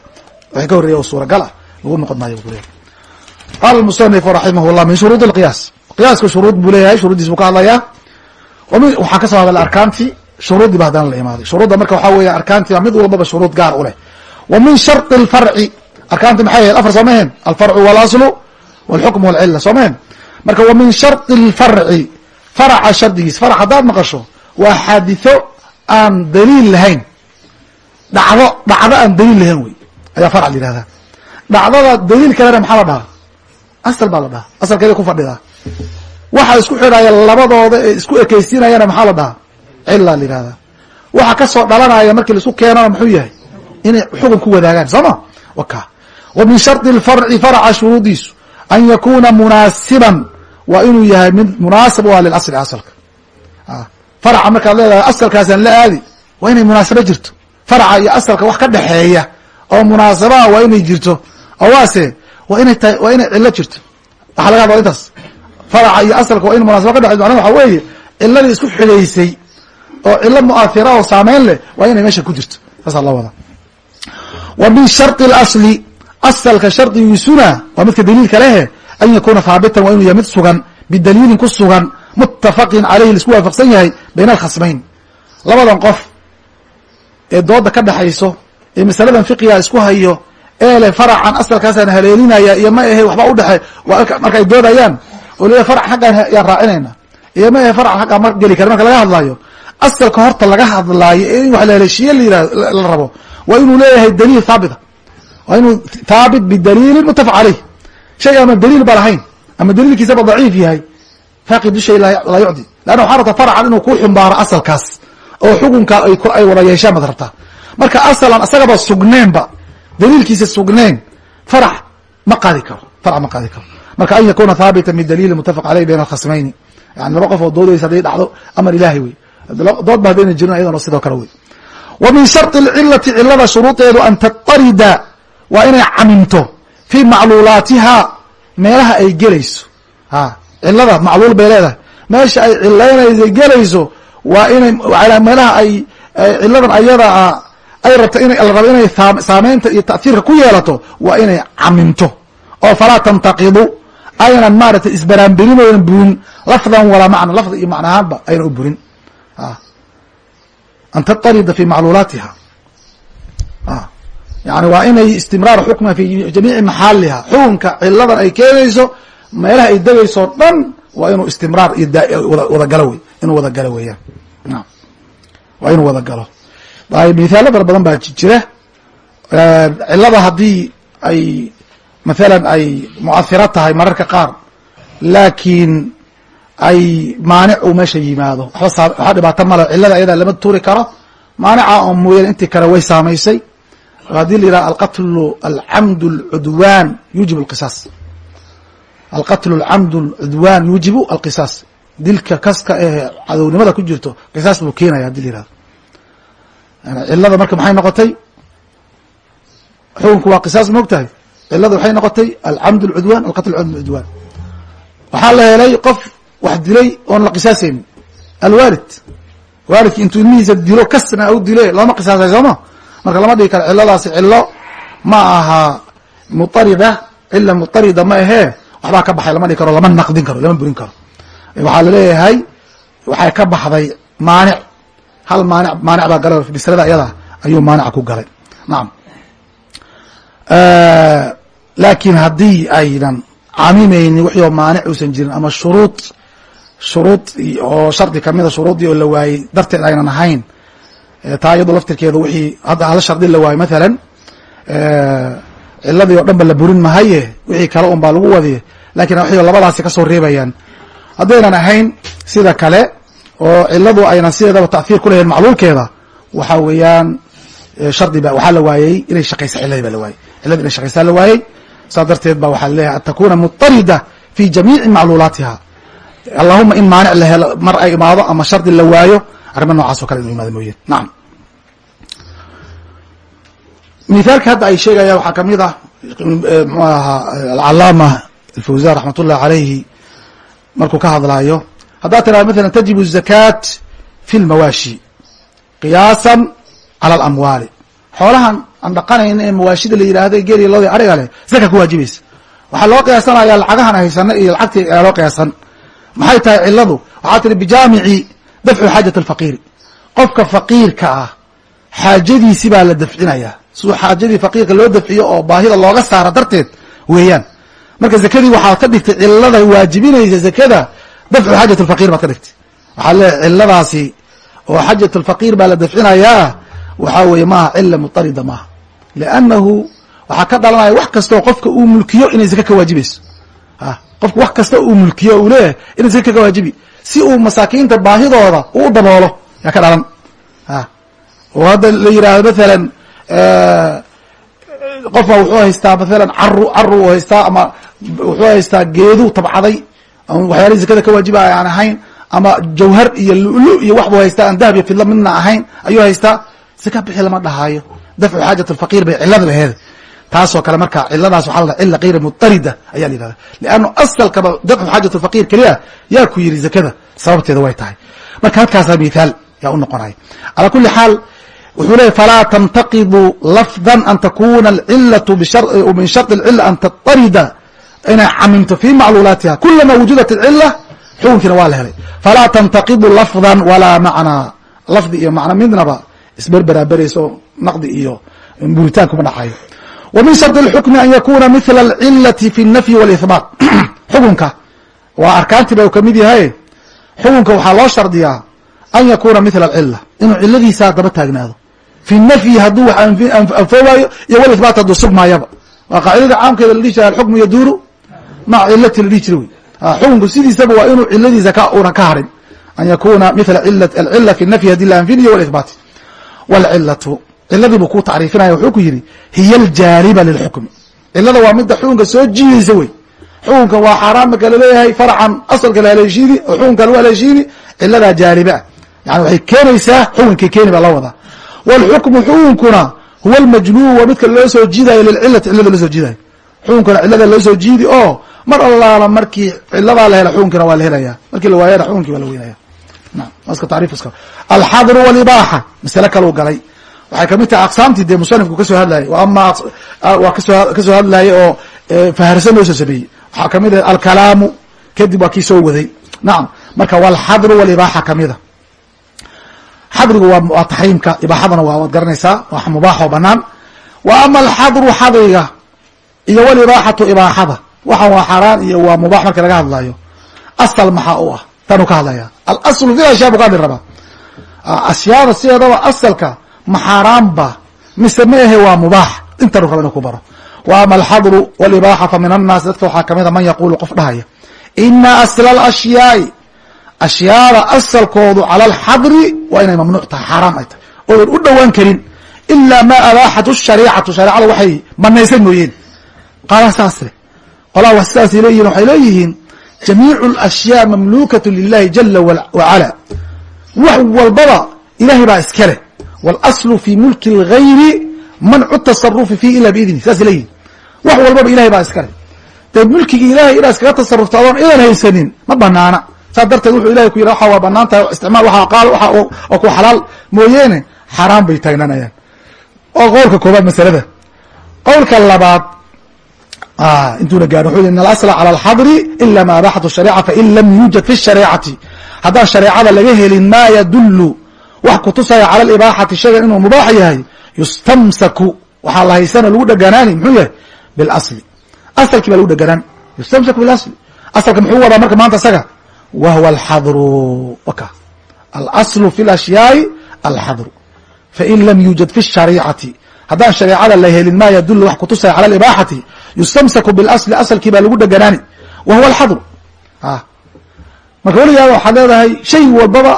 Waxay ka horreeya oo suuragal lagu noqon maayo bu leeyahy qaala musanifu raximah llah min shuruud lqiyaas qiyaaska shuruud buu leeyahay shuruuddiis buu ka hadlayaa. Waxaa ka soo hadala arkaantii shuruuddii ba haddana la imaaday shuruudda marka waxaa weya arkaantiiba mid walbaba shuruud gaar u leh. Wa min shardi alfarci arkaanti maxay ahayd? Afar soo maheen alfarcu walaslu walxukm walcila soo maheen marka wa min shardi alfarci faraca shardigiis. Farac haddaad maqasho waa xaaditho aan daliil lahayn. Dhacdo dhacdo aan daliil lahayn wey. Ayaa farc la yihahdaa dhacdada daliil kalena maxaa la dhahaa? Asal baa la dhahaa. Asalkeeda ku fadhidaa waxa isku xidhaya labadooda ee isku ekeysiinayana maxaa la dhahaa? Cila la yihahdaa waxa ka soo dhalanaya markii la isku keenana muxuu yahay? Inay xukun ku wadaagaan soo waka. Wa min shardi lfarci faraca shuruudiisu an yakuna munaasiban. Waa inuu yahay mid munaasib u ah lilasli asalka. Faraca markaad leedahay asalkaasaan la aadi waa inay munaasabo jirto. Faraca iyo asalka wax ka dhexeeya oo munaasabaha waa inay jirto. Oo waase waa inay tahay waa inay cilo jirto. Waxaa laga hadla intaas faraca iyo asalka waa in munaasaba ka dhexeyso macnaha waxa weeye ciladii isku xidhaysay oo cilo mu'athira oo saameyn leh waa inay meesha ku jirto. Saasaa loo wadaa. Wa min shardi اlasli asalka shardigiisuna waa midka daliilka lehe an yakuna haabitan waa inuu yahay mid sugan bidaliilin ku sugan mutafaqin caleyhi la isku waafaqsan yahay bayna alkhasmayn. Labadan qof ee dooda ka dhexayso ee masaladan fiqiga isku hayo ee leh faracan asalkaasaan haleelinaya iyo ma ahe waxba udhexe markay doodayaan le farac xaggaan yaan raacinayna iyo ma ahe faracan xaggaan ma geli kara marka laga hadlaayo asalka horta laga hadlaayo in wax la haleeshiye la rabo waa inuu leeyahay daliil haabita waa inuu haabit bidaliilin mutafaq caleyh shay ama daliil ba lahayn ama daliilkiisaba daciif yahay faaqidu shay laa yucdi leanna waxaa rabta faracan inuu ku xumbaaro asalkaas oo xukunka ay wada yeeshaan baad rabtaa marka asalan isagaba sugneenba daliilkiisa sugneen farac ma qaadi karo farac ma qaadi karo marka an yakuna haabitan bidaliilin mutafaq caleyh bayna alkhasmayni yani laba qof oo doodaysa hadday dhacdo amar ilaahay wey dood ba haddayna jirin ayadana sidoo kale wey wa min shardi alcilati cilada shuruudeedu an tatarida waa inay camimto fii macluulaatiha meelaha ay gelayso. A cilada macluul bay leedahay. Meesha ay cilaynaysa gelayso waa inay meelaha ay ciladan ayada ay rabto ina la rabo inay saameynta iyo ta'hiirka ku yeelato waa inay camimto oo falaa tantaqidu aynan maaragtay isbaraanberin oynan burin lafdan walaa macna lafdi iyo macnahaanba aynan u burin. An tatarida fi macluulaatiha yani waa inay istimraar xukma fi jamiici maxaaliha xukunka ciladan ay keenayso meelaha ay degayso dhan waa inuu istimraar iyo wadagalo wey inuu wadagalo weeyaan. Waa inuu wadagalo ayb mithaalo fara badan baa jira. Cilada haddii ay mathalan ay muahiro tahay mararka qaar laakiin ay maanic uu meesha yimaado waxba dhibaato male cilada ayadaa lama tuuri karo maanica oo mooyaan intii kale way saamaysay haddii la yidhaha alqatlu alcamd alcudwan yuujib alqisaas alqatlu alcamd alcudwan yuujibu alqisaas dilka kaska ee cadownimada ku jirto qisaas buu keenaya haddii la yihahdo yani cilada marka maxay noqotay xukunku waa qisaas ma og tahay cilada waxay noqotay alcamd alcudwan alqatl camd alcudwan waxaa la helay qof wax dilay oon la qisaasaynin alwaalid. Waalidki intuu ilmihiisa dilo kasna u dile looma qisaasay sooma? Marka lama dhigi karo ciladaasi cilo ma aha mutarida cila mutarida ma ahee waxbaa ka baxay lama dhigi karo lama naqdin karo lama burin karo. Waxaa la leeyahay waxay ka baxday maanic. Hal maanic maanic baa galay maslada ayada ayuu maanica ku galay. Nacam laakiin haddii aynan camimaynin wixii maanic uusan jirin ama shuruud shuruud oo shardi kamida shuruuddii oo la waayey darteed aynan ahayn taa iyado laftirkeeda wixii hadda hal shardi la waayo mathalan ciladii oo dhan la burin mahaye wixii kale un baa lagu wadiye laakiin waxay labadaasi ka soo reebayaan. Haddaynan ahayn sida kale oo ciladu aynan sideedaba ta'hiir ku lahayn macluulkeeda waxa weeyaan shardi ba waxaa la waayey inay shaqaysa ciladii ba la waayey ciladi inay shaqaysaa la waayey saas darteed ba waxaa la leeyahay an takuna mutarida fi jamiici macluulaatiha allahuma in maanic la helo mar ay imaado ama shardi la waayo arrima noocaas o kale inu imaado mooye. Nacam mithaalka hadda ay sheegayaan waxaa ka mid ah ahaa alcalaama alfawzan raxmat ullahi markuu ka hadlaayo haddaad tiraado matala tajibu الzakaat fi lmawaashi qiyaasan cala alamwaali xoolahan aan dhaqanayn ee mawaashida la yidhaahda geeli lodi ariga leh zaka ku waajibaysa waxaa loo qiyaasanaya lacagahan haysana iyo lacagtii ayaa loo qiyaasan. Maxay tahay ciladu waxaa tihi bijaamici dafcu xaajat alfaqiiri qofka faqiirka ah xaajadiisi baa la dafcinaya siduu xaajadii faqiirka loo dafciyo oo baahida looga saara darteed weeyaan. Marka zakadii waxaad ka dhigtay cilada waajibinaysa zakada dafcu xaajat alfaqiir baad ka dhigtay. Waxaa leeyahy ciladaasi oo xaajat alfaqiir baa la dafcinayaa. Waxaa weeye maaha cila mutarida maaha liannahu waxaa ka dhalanaya wax kastoo qofka uu mulkiyo inay zaka ka waajibayso qofka wax kasta uu mulkiyo uu leeyahay inay zaka ka waajibi si uu masaakiinta baahidooda uu daboolo yaa ka dhalan oo hadda la yidhaahdo mathalan qofka wuxuu haystaa mathalan caru caru haystaa ama wuxuu haystaa geedu tabcaday waxyaalihi zakada ka waajiba aan ahayn ama jawhar iyo lulu iyo waxbuu haystaa aan dahab iyo fidla midna ahayn ayuu haystaa zaka bixi lama dhahaayo dafcu xaajat alfaqiir bay cilada laheed taasoo kale marka ciladaas waxaa la cila kayra mutarida ayaa la yihahda liannu asalkaba dafcu xaajat alfaqiir keliya yaa ku yidhi zakada sababteeda way tahay marka halkaasaa mithaal yaa u noqonaya calaa kuli xaal wuxuu leeyay falaa tantaqidu lafda an takuna alcilatu min shardi alcila an tatarida inay camimto fi macluulaatiha kulama wujudat alcila xukunkiina waa la helay falaa tantaqidu lafdan walaa macnaa lafdi iyo macno midnaba isberberaaberayso naqdi iyo buritaan kuma dhacayo wa min shardi اlxukmi an yakuna mila alcilati fi اnafyi wاlihbaat xukunka waa arkaantiiba u kamid yahay xukunka waxaa loo shardiyaa an yakuna mila alcila inuu ciladiisaa daba taagnaado fi nafyi hadduu wax anfoobayo iyo wlihbaat hadduu sugmaayaba waa qaacidada caamkeeda la dhihi jira alxukmu yaduuru maca cilati la dhihi jira wey xukunku sidiisaba waa inuu ciladiisa una ka harin an yakuna mila alcila fi nafyi hadii la anfinayo wlihbaati wlcilatu ciladii buu ku tacriifinaya wuxuu ku yidhi hiya aljaaliba lilxukmi. Cilada waa midda xukunka soo jiidaysa wey. Xukunka waa xaaraan marka la leeyahay farcan asalka la haleeshiini oo xukunka lagu haleeshiini ciladaa jaaliba yani waxay keenaysaa xukunkay keeni baa loo wadaa. Wlxukmu xukunkuna huwa almajluub waa midka loo soo jiidayo lilcilati cilada loo soo jiidayo xukunkuna cilada loo soo jiidi oo mar allaala markii ciladaa la hela xukunkina waa la helaya markii la waayana xukunkii waa la weynaya alxadru wlibaaxa masale kalau galay waxay ka mid tahay aqsaamtii dee musanifku ka soo hadlayay. Ama waa ka soo hadlayay oo faharsan loo soo sameeyey waxaa ka mid ah alkalaamu kadib waa kii soo waday. Nacam marka walxadru walibaaxa kamida xadrigu waa taxriimka. Ibaaxadana waa waad garanaysaa. Waa mubaax oo banaan wa ama alxadru xadriga iyo walibaaxatu ibaaxada. Waxan waa xaaraan iyo waa mubaax marka laga hadlayo asal maxaa u ah? Tanuu ka hadlaya alaslu fi ashyaa buu ka hadli rabaa ashyaada sideedaba asalka maxaaraanba mise ma ahe waa mubaax intanu raba inu ku baro wa ama alxadru walibaaxa fa min annaasi dadka waxaa kamida man yaqulu qof dhahaya ina asla alashyaai ashyaada asalkoodu cala alxadri waa inay mamnuuc tahay xaaraam ay tahay oodan u dhowaan karin ilaa ma abaaxatu shariicatu shareecada waxay banaysay mooyeen qaala saase qolaa wax sidaasay leeyihiin waxay leeyihiin jamiicu alashyaa mamluukatu lilahi jala wacala wax walbaba ilahay baa iska leh walaslu fi mulki اlgayri mancu tasarufi fiih ila biidni saasay leeyihiin wax walbaba ilahay baa iska leh dee mulkigii ilahay inaad iskaga tasarufto adoon idan haysanin ma banaana saas darteed wuxuu ilahay ku yidhi waxa waa bannaan tahay isticmaal waxa qaal waxa oo ku xalaal mooyeene xaaraan bay taagnaanayaan oo qowlka koobaad masalada qowlka labaad intuuna gaarin wuxuu yidhi in alasla cala alxadri ila ma abaxatu shariica fain lam yuujad fi shareecati haddaan shareecada laga helin ma yadulu wax kutusaya cala alibaaxati shaygan inuu mubaax yahay yustamsaku. Waxaa la haysana lagu dheganaani muxuu yahay? Bilasli. Asalkii baa lagu dheganaan yustamsaku bilasli. Asalka muxuu wadaa marka maanta isaga? Wa huwa alxadru waka. Alaslu fi lashyaai alxadru fain lam yuujad fi shariicati haddaan shareecada la helin ma yadulu wax kutusaya cala alibaaxati yustamsaku bilasli asalkii baa lagu dheganaani wa alxadru marka weligaaba waxaad leedahay shay walbaba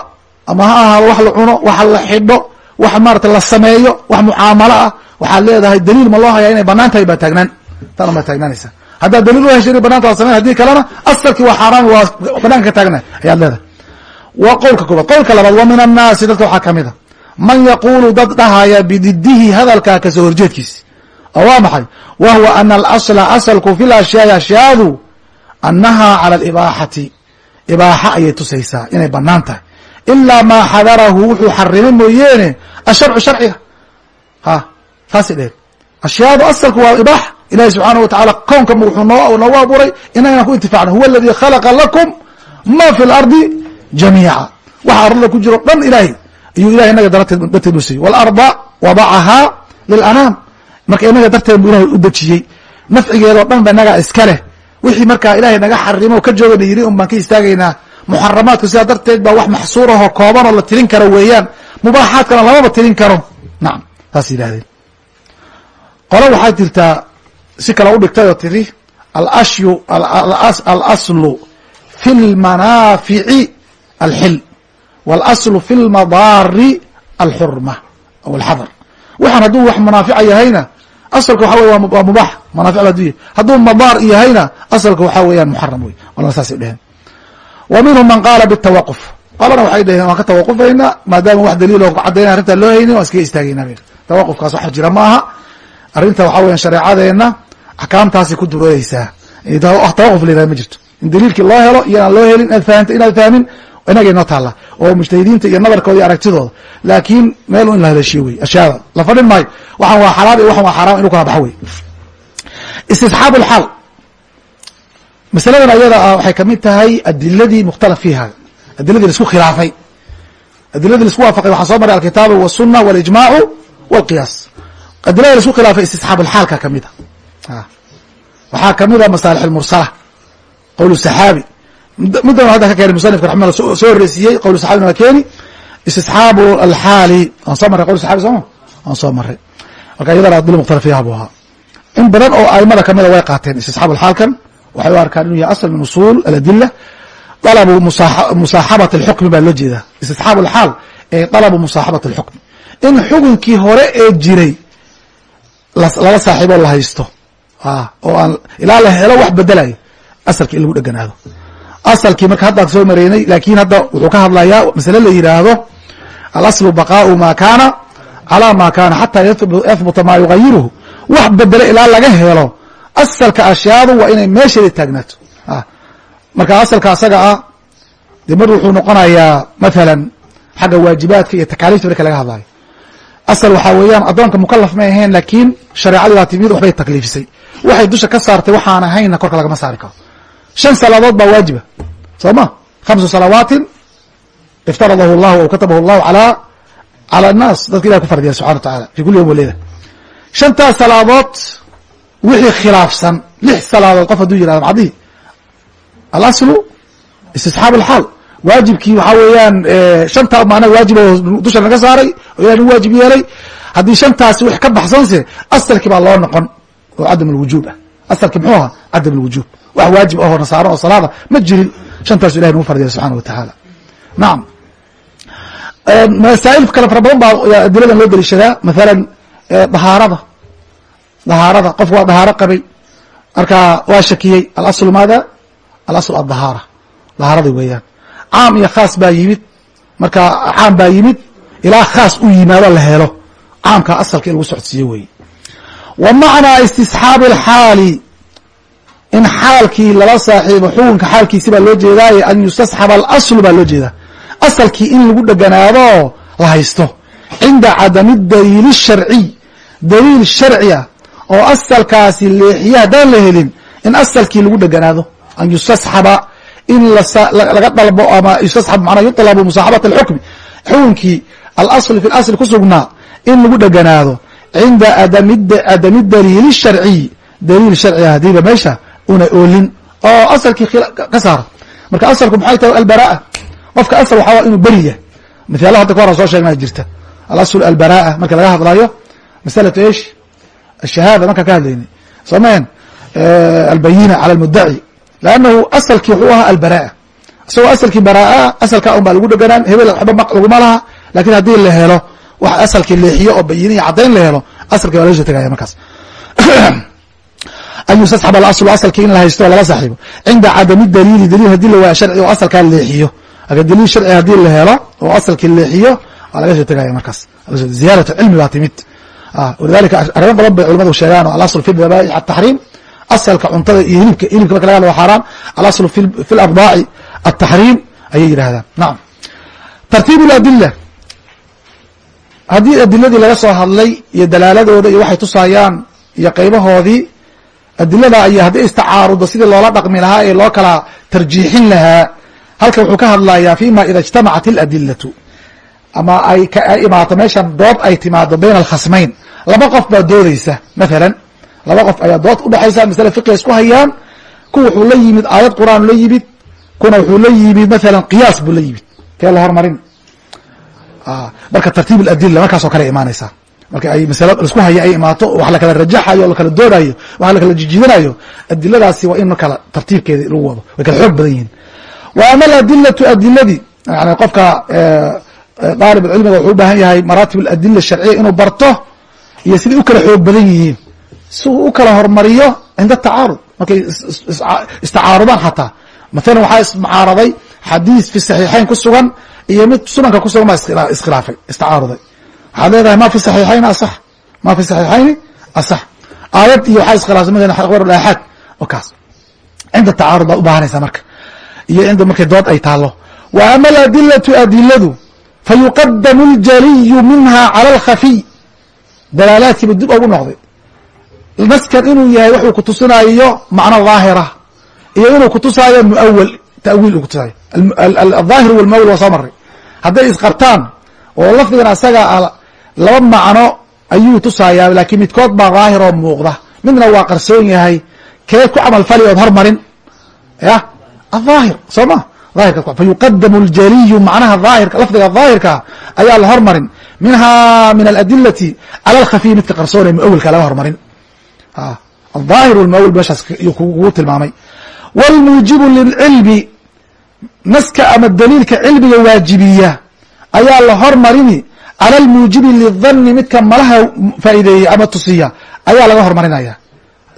ama ha ahaado wax la cuno wax la xidho wax maarata la sameeyo wax mucaamalo ah waxaad leedahay daliil ma loo hayaa inay bannaan tahay baa taagnaan tana baa taagnaanaysa. Haddaad daliil uhesha inay banaan taha samey haddii kalena asalkii waa xaaraan waa banaanka ka taagna ayaad leedahay. Waa qowlka koobaad. Qowlka labaad wa min annaasi dadka waxaa ka mid a man yaquulu dad dhahaya bididihi hadalkaa ka soo horjeedkiisi oo waa maxay? Wa ana alasla asalku fi lashyaai ashyaadu annaha cala alibaaxati ibaaxa ayay tusaysaa inay bannaan tahay ilaa maa xadarahu wuxuu xarimay mooyeene asharcu sharciga ha taasay dheheen ashyaadu asalku waa ibaax ilahi subxaanahu watacala kownka wuxuu noo noogu abuuray inagana ku intifacna huwa aladi khalaqa lakum ma fi lardi jamiica waxa ardada ku jiro dhan ilaahay ayuu ilahay inaga darteed u siiyey walarda wadacahaa lilanaam marka inaga darteed buu ilahay u dejiyey nafcigeedao dhan ba inagaa iska leh wixii markaa ilahay naga xarimo ka joogana yiri un baan ka istaagaynaa muxaramaadku sidaa darteed baa wax maxsuurahoo koobanoo la tirin karo weeyaan. Mubaaxaadkana lamaba tirin karo. Nacam saas yidhahdeen qolo waxaa jirtaa si kale u dhigtay oo tiri alasyu alaslu fi lmanaafici alxil walaslu fi lmadaari alxurma aw alxadar waxaan hadduu wax manaafica yahayna asalka waxa wey waa mubaax. Manaafic baa duya hadduu madaar yahayna asalka waxaa weeyaan muxaram wey walna saasay dheheen wa minhum man qaala bitawaquf qolana waxay dheheen waan ka tawaqufayna maadaama wax daliil oo caddaynay arrintaa loo haynin waan iskaga istaagayna tawaqufkaas waxa jira ma aha arrinta waxaa weyan shareecadeenna axkaamtaasay ku dureeyeysaa tawaquf la yihahda ma jirto in daliilkii loo helo iyo aan loo helin inaad fahamta inaad fahmin inagay noo taalla oo mujtahidiinta iyo nadarkooda iyo aragtidooda laakiin meel in la haleeshiyo wey ashyaada la fadhin maayo waxaan waa xalaal iyo waxan waa xaraam inu kala baxo wey istisxaab alxaal masaladan ayada ah waxay ka mid tahay adiladii mukhtalaf fiiha adiladii la isku khilaafay adiladii la isku waafaqay. Waxaa soo maray alkitaabu wasuna walijmaacu walqiyaas adilada la isku khilaafay istisxaab alxaalka ka mid a waxaa ka mid a masaalix almursala qowl saxaabi. Middan hadda ka keeni musanifka raximala soo horeysiiyey qowl saxabina waa keeni. Istisxaabu alxaali. Waan soo marray qowl saxabi sooma waan soo marray. Marka iyadana adilo mukhtalaf fiiha buu ahaa. In badan oo aimada kamida way qaateen istisxaabu alxaalkan waxay u arkaan inuu yahay asl min usul aladila dalabu musaaxabat alxukmi baa loo jeedaa. Istisxaabu alxaal ee dalabu musaaxabat alxukmi. In xukunkii hore ee jiray lala saaxiiboo la haysto oo aan ilaa la helo wax bedelayo asalkii in lagu dheganaado. Asalkii marka haddaan soo mareynay laakin hadda wuxuu ka hadlayaa masale la yidhaahdo alaslu baqaau ma kaana calaa ma kaana xataa yahbuta maa yugayiruhu wax bedelo ilaa laga helo asalka ashyaadu waa inay meesheeda taagnaato marka asalka asaga ah de mar wuxuu noqonayaa mathalan xagga waajibaadka iyo takaaliifta marka laga hadlayo. Asal waxaa weeyaan addoonka mukalaf may ahayn laakiin shareecadii baa timid waxbay takliifisay. Waxay dusha ka saartay waxaan ahaynna korka lagama saari karo. Shan salaadood baa waajiba. Soo ma? Khamsu salawaatin iftaradahu llahu aw katabahu llahu alaa cala annaas. Dadka ilahi ku fardiya subxana wa tacala fi kulli yom waleyla shantaas salaadood wixii khilaafsan lix salaadood qof hadduu yiraahdo macdihi. Alaslu istisxaab alxaal. Waajibkii waxaa weeyaan shantaa maana waajib oo dusha naga saaray oo ilah nagu waajib yeelay. Haddii shantaasi wix ka baxsanse asalkii baa loo noqon oo cadam alwujuub ah. Asalkii muxuu ahaa? Cadam alwujuub wax waajib ahoo nasaaro oo salaada ma jirin. Shantaasu ilahi nagu fardiya subxana wa tacaala nacam masaa'il kale fara badan baa adiladan loo daliishadaa. Mathalan dahaarada dahaarada qof waa dahaaro qabay. Marka waa shakiyey. Alaslu maada? Alaslu adahaara dahaaradii weeyaan. Caam iyo khaas baa yimid. Marka caam baa yimid ilaa khaas u yimaado la helo. Caamka asalka in lagu socodsiiyo weeye. Wa macnaa istisxaabi alxaali. In xaalkii lala saaxiibo xukunka xaalkiisi baa loo jeedaaye an yustasxaba alaslu baa loo jeedaa. Asalkii in lagu dheganaado la haysto. Cinda cadami daliili sharciy daliil sharci ah oo asalkaasi leexiye haddaan la helin in asalkii lagu dheganaado an yustasxaba in laga dalbo ama yustasxab manaa yutlabu musaaxabat alxukmi xukunkii alasl fi lasl ku in lagu dheganaado cinda adami daliili sharciy daliil sharciga hadiiba meesha una oolin oo asalkii ka saara marka asalku maxay tahay albaraa qofka asal waxaa inuu beri yahay. Mithaala hadda ka soo sheegnaa jirta. Alasl albaraa marka laga hadlayo masalatu ish ashahaada markaan ka hadlaynay soo mahen albayina cala almudaci lannahu asalkii wuxuu ahaa albaraa isagoo asalkii baraa asalka un baa lagu dheganaan hebel waxba laguma laha laakiin haddii la helo wax asalkii leexiyo oo bayina iyo caddayn la helo asalkii waa laga tegaya markaas an yustasxab alaslu asalkii in la haysto lala saaxiibo cinda cadami daliili daliil haddii la waaya sharci oo asalkaa leexiyo laakiin daliil sharci haddii la helo oo asalkii leexiyo waa laga soo tegaya markaas ziyaratu cilmi baa timid Ah, walidalika arrimo badan bay culimadu sheegaan oo alasl fi dabaa'ic التحريم asalka cuntada iyo hilibka hilibka marka laga hadlo waa xaaraam alaslu fi lardaaci ataxriim ayay yidhahdaan nacam tartiib ladila haddii adiladii laga soo hadlay iyo dalaaladooda iyo waxay tusaayaan iyo qaybahoodii adilada ayaa haddii istacaarudda sidii loola dhaqmi lahaa ee loo kala tarjiixin lahaa halkan wuxuu ka hadlayaa fima ida ijtamacat اladilatu ama ay imaato meeshan dood ay timaado bayn alkhasmayn. Laba qof baa doodeysa mathalan. Laba qof ayaa dood udhexaysa masale fiqiga isku hayaan ku wuxuu la yimid aayad qur'aan la yimid kuna wuxuu la yimid mathalan qiyaas buu la yimid. Kee la hormarin? Marka tartiib adila markaasoo kale imaanaysa. Marka ay masalo isku haya ay imaato wax lakala rajaxayo lakala doodayo wax lakala jijiidanayo adiladaasi waa in markala tartiibkeeda lagu wado way kala xoog badan yihiin. Wa ama aladilatu adiladii yani qofka daalib cilmiga wuxuu u baahan yahay maraatib aladila sharciya inuu barto iyo siday u kala xoog badan yihiin si uu u kala hormariyo cinda tacaarud markay istacaarudaan xataa mathalan waxaa ismucaaraday xadiis fi saxiixayn ku sugan iyo mid sunanka kusugan baa iskhilaafay istacaaruday waxaad leedahay ma fi saxiixayni asax ma fi saxiixayni asax aayad iyo waxaa iskhilaafsay mala akhbar aaxaad o kaas cinda tacaarud baad u baahanaysaa marka iyo cinda markay dood ay taalo wa ama aladilatu adiladu fayuqadamu اljaliyu minha calى اlkhafiy dalaalaadkiiba dib ogu noqday naskan inuu yahay wuxuu kutusinayo macno daahira iyo inuu kutusaayo muawal tawiil uu kutusaayo aلظaahir wاlmuawal waa soo maray hadday isqabtaan oo lafdigan asaga laba macno ayuu tusayaa lakin midkood baa daahir oo muuqda midna waa qarsoon yahay kee ku camal fali ood hormarin ya aلظaahir soo ma ahirka fayuqadamu ljaliyu manaha lafdiga daahirkaa ayaa la hormarin. Minha min aladilati ala alkhafiy midka qarsoona muawilka laga hormarin. Ah, Adaahir wlmuawil meeshaas kugu tilmaamay. Wlmuujibu lilcilmi naska ama daliilka cilmiga waajibiya ayaa la hormarini. Cala lmuujibi lidani midka malaha faa'ideeya ama tusiya ayaa laga hormarinaya.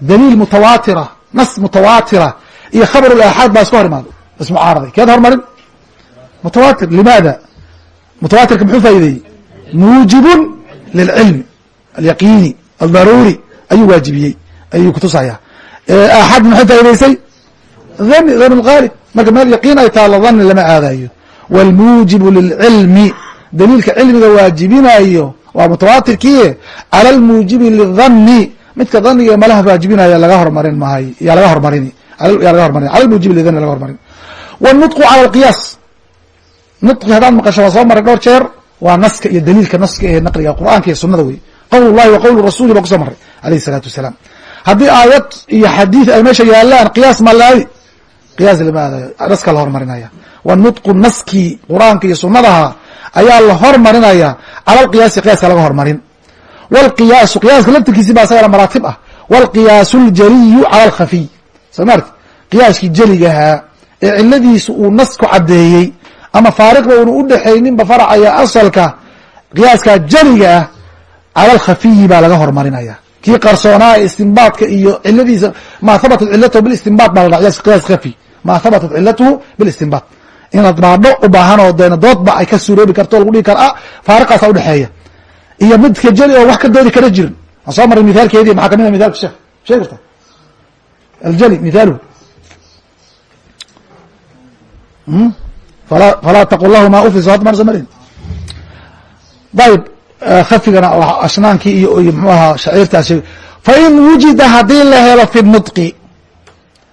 Daliil mutawatira nas mutawatira iyo khabru laxaad baa iska hor imaada ismucaaraday keed hormarin mutawatir limaada mutawatirka muxuu faa'ideeyey muujibun lilcilmi alyaqiini aldaruuri ayuu waajibiyey ayuu kutusaya aaxaad maxay faa'ideysay dhani dhani lgaalib marka meel yaqiin ay taalo dhani lama aadayo wاlmuujibu lilcilmi daliilka cilmiga waajibinayo waa mutawaatirkii cala lmuujibi lidani midka dhaniga malaha waajibinayo laga hormarin mahay yaa laga hormarini yaa laga hormarin cala lmuujibi lidani laga hormarin wاnutqu cala alqiyaas nutqi haddaad maqasho waa soo maray dhowr jeer waa naska iyo daliilka naska ee naqliga qur'aanka iyo sunada wey qowl llahi wa qowl rasuli baa kuso maray alayh الsalaatu wasalaam haddii aayad iyo xadiid ay meesha yaalaan qiyaas ma laadi qiyaas lama aadayo naska la hormarinaya wa nutqu naskii qur'aanka iyo sunadaha ayaa la hormarinaya cala alqiyaasi qiyaaska laga hormarin wاlqiyaasu qiyaaska laftirkiisi ba asagana maraatib ah wاlqiyaasu اljaliyu cala alkhafiy soo maarti qiyaaskii jeligahaa ee ciladiisu uu nasku caddeeyey ama faariqba una u dhexayninba faracaya asalka qiyaaskaa jeliga ah cala alkhafiyi baa laga hormarinaya kii qarsoonaa ee istinbaadka iyo ciladiisa maa habatat cilatahu bilistinbaad baa la dha qiyaas khafi. Maa habatat cilatuhu bilistinbaad inaad baadho u baahan oo deena doodba ay ka suuroobi karto lagu dhigi kara ah faariqaasa udhexeeya iyo midka jeli oo wax ka doodi kara jirin. Aan soo maray mithaalkeedii maxaa ka mid a mithalka sheekh? Sheegi karta aljeli mithaaluhu falaa taqul lahuma ufis hadda maan soo marin ayb khafigana ashnaankii iyo mxuu ahaa shaciirtaas sheeg fain wujida haddii la helo fi nutqi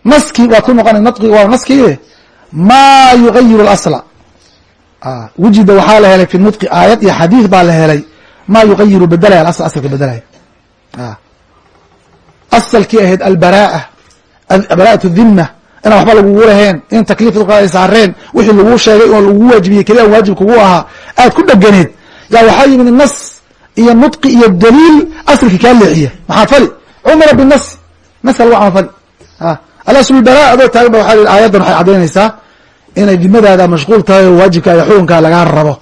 naski waad ku noqona nutqi waa naskii maa yugayiru اlasla wujida waxaa la helay fi nutqi aayad iyo xadiid baa la helay. Maa yugayiru bedelaya alasl asalka bedelaya asalkii ahayd albara'a bara'at dhima inaan waxba lagugu lahayn in takliif ay saareen wixii laguu sheegay oo lagugu waajibiyey keli an waajib kugu ahaa aad ku dheganeed yaa waxaa yimid nas iyo nutqi iyo daliil asalkii kaa leexiya. Maxaa fali? Cumira binasi naska lagu camal fali. Alasl bara adoo taagan ba waa i aayaddan waxay caddaynaysaa inay dimadaada mashquul tahay oo waajibka iyo xukunkaa lagaa rabo.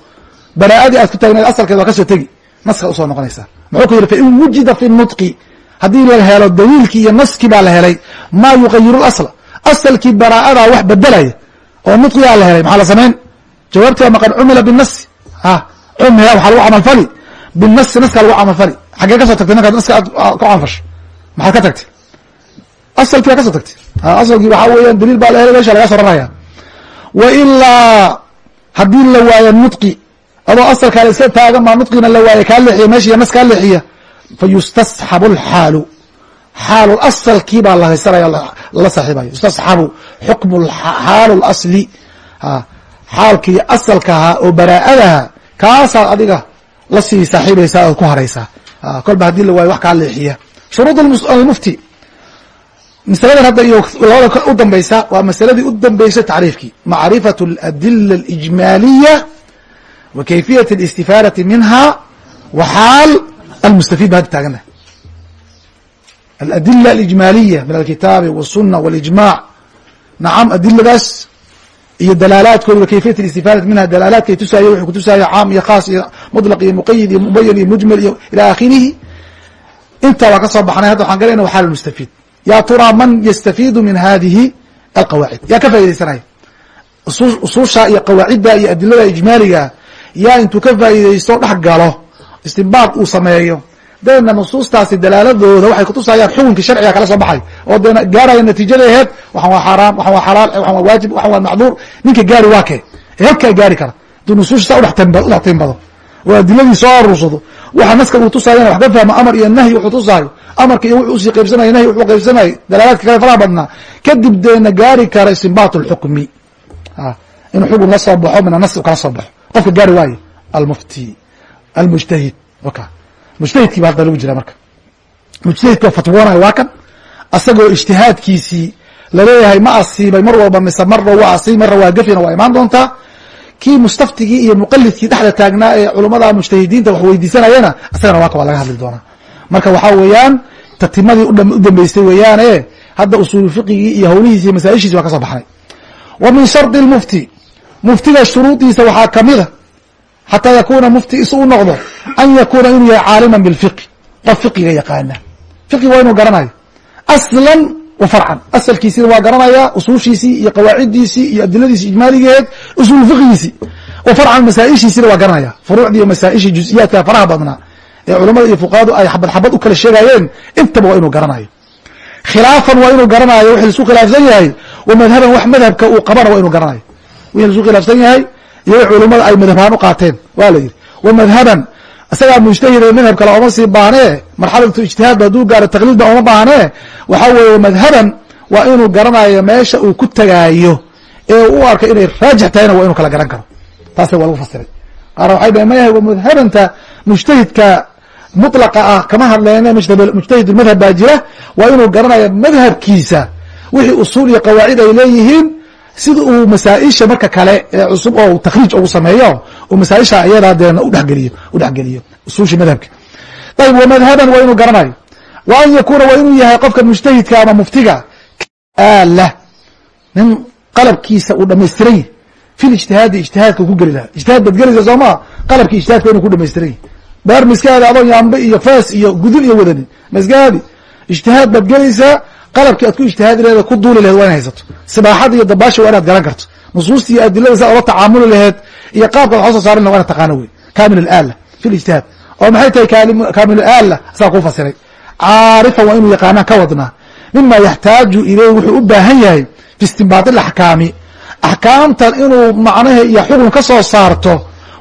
Baraa'adii aad ku taagneed asalkeed waa ka soo tegi. Naska u soo noqonaysaa muxuu ku yidhi fain wujida fi nutqi. Haddii la helo daliilkii iyo naskii baa la helay maa yugayiru asla asalkii baraa'adaa wax bedelaya oo nutqigaa la helay. Maxaa la samayn? Jawaabti waa maqan cumila binasi cumila waxaa lagu camalfali binasi naska lagu camalfali xaggee ka soo tagtay markaad naska aad ku camalfasho maxaad ka tagtay? Asalkii baa ka soo tagtay. Asalkii waxaa weeyaan daliil baa la helay meesha laga soo raraya. Wa ilaa haddii la waayo nudqi adoo asalkaale iska taagan maa nudqina la waayo kaa leexiya meeshiiya nas kaa leexiya fa yustasxabu xaalu asalkii baa la haysanaya lala saaxiibayo yustasxabu xukmu xaalu lasli xaalkii asalka ahaa oo baraa'adaha kaasaad adiga la saaxiibaysaa ood ku haraysaa kolba haddii la waayo wax kaa leexiya shuruud almufti masaladan hadda iyo labada u dambaysa waa masaladii u dambeysay tacriifkii macrifatu aladila alijmaaliya wa kayfiyat alistifaadati minha wa xaal almustafiid ba hadda taagana aladila alijmaaliya min alkitaabi waasuna walijmac nacam adiladaas iyo dalaalaadkooda kayfiyat istifaadat minha dalaalaadkay tusaaya wuxuu kutusaaya caam iyo khaas iyo mutlaq iyo muqayid iyo mubayan iyo mujmal iyo ilaa akhirihi intaa waa ka soo baxnay hadda waxaan galayna waxaal mustafiid yaa turaa man yastafiidu min hadihi alqawaacid yaa ka faaidaysanaya usuusha iyo qawaacidda iyo adilada ijmaaliga yaa intuu ka faa'iidaysto dhex galo istinbaad uu sameeyo deena nusuustaasi dalaaladooda waxay kutusayaan xukunkii sharciga kala soo baxay. Oo deena gaaraya natiijada aheed waxan waa xaaraam waxan waa xalaal waxan waa waajib waxan waa macduur. Ninka gaari waa kee? Ee halkaa gaari kara. Intuu nusuusha saa udhex timbado oo adiladii soo aruursado. Waxa naska uu tusaayana wax ka fahmo amar iyo nahyi wuxuu tusaayo amarka iyo wuxuu u sii qaybsanaya nahyi wuxuu qaybsanayay dalaalaadka kale faraha badnaa. Kadib deena gaari kara istinbaat lxukmi inuu xukun la soo baxo min anas kala soo baxo. Qofka gaari waayo almufti almujtahid. Waka mujtahidkii ba hadda lagu jira marka. Mujtahidka fatwoonayo waa kan asagoo ijtihaadkiisii la leeyahay ma asiibay mar walba mise marna waa asiib marna waa gefina waa imaan doontaa. Kii mustaftigii iyo muqalidkii dhexda taagnaa ee culummada mujtahidiinta wax weydiisanayana isagana waaka waa laga hadli doonaa. Marka waxaa weeyaan tatimadii u dambeystay weeyaane hadda usuulu fiqigii iyo hawlihiisi iyo waa ka soo baxnay wa min shardi lmufti muftiga shuruudiisa waxaa kamida xataa yakuna mufti isu u noqdo an yakuna inuu yahay caaliman bilfiqi qof fiqiga yaqaana. Fiqi waa inuu garanayo. Aslan wa farcan. Asalkiisina waa garanaya usuushiisii iyo qawaaciddiisii iyo adiladiisi ijmaaligeed usuul fiqigiisii wa farcan masaaishiisina waa garanaya. Furuucdii masaaishii juزiyaadka faraha badnaa ee culamada iyo fuqahadu ay xabad xabad u kala sheegayeen intaba waa inuu garanayo. Khilaafan waa inuu garanayo wixii la isku khilaafsan yahay wa madhaban wax madhabka uu qabana waa inuu garanayo. Wixii la isku khilaafsan yahay iyo wix culamada ay madhabhaan u qaateen. Waa la yidhi wa madhaban isagaa mujtahida madhab kale ooma sii baanee marxalatu ijtihaadba hadduu gaaro taqliidba ooma baanee waxaa weeye madhaban waa inuu garanayo meesha uu ku tagaayo ee u arkay inay raajix tahayna waa inuu kala garan karo. Taasna waa lagu fasiray. Qaarna waxay dhaheen mayahay wa madhabanta mujtahidka mutlaqa ah kama hadleene mujtahid madhab baa jira. Waa inuu garanayo madhabkiisa wixii usuul iyo qawaacid ay leeyihiin sida uu masaaisha marka kale ee cusub oo takriij ugu sameeyo uu masaaisha ayadaa deena udhegeliyo udhexgeliyo usuusha madhabka. Ayb wa madhaban waa inuu garanayo. Wa an yakuna waa inuu yahay qofka mujtahidka ama muftiga aala nin qalabkiisa uu dhamaystiran yahy fi lijtihaadi ijtihaadka ku geli lahaa. Ijtihaad baad gelaysa soo maa qalabkii ijtihaadka inuu ku dhamaystiran yahy beer miskaadi adoo yaambe iyo fees iyo gudul iyo wadanin maskaadi ijtihaad baad gelaysaa qalabkii aad ku ijtihaadi laheed ku duuli laheed waa in haysato. Sibaaxada iyo dabaasha waa inaad garan karto. Nusuusta iyo adilada saa ola tacaamuli laheed iyo qaabkaad wax soo saarin waa inaad taqaano wey kamil alaala fi lijtihaad oo maxay tahay kamil alaala? Asaa kuu fasiray. Caarifan waa inuu yaqaanaan ka wadnaa mima yaxtaaju ileyh wuxuu u baahan yahay fi istinbaati alaxkaami. Axkaamtan inuu macnaha iyo xukun ka soo saarto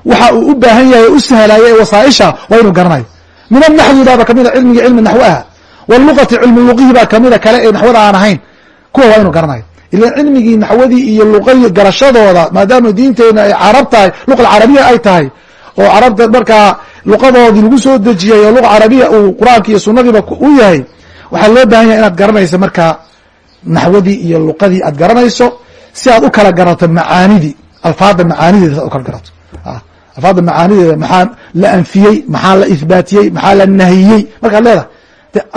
waxa uu u baahan yahay u sahlaaya ee wasaaisha waa inuu garanayo. Min anaxwi baaba kamida cilmigii cilmi naxwi ah wluqati cilmi luqihi baa kamida kale ee naxwada aan ahayn kuwa waa inuu garanayo ilan cilmigii naxwadii iyo luqai garashadooda maadaama diinteena ay carab tahay luqa carabiya ay tahay oo carabta markaa luqadoodii lagu soo dejiyay oo luqa carabiya uu qur'aanki iyo sunadiiba u yahay waxaa loo baahan yahay inaad garanayso markaa naxwadii iyo luqadii aad garanayso si aad u kala garato macaanidii alfaada macaanideeda ad u kala garato alfaada macaanideeda maxaa la anfiyey maxaa la ihbaatiyey maxaa la nahiyey markaad leedahay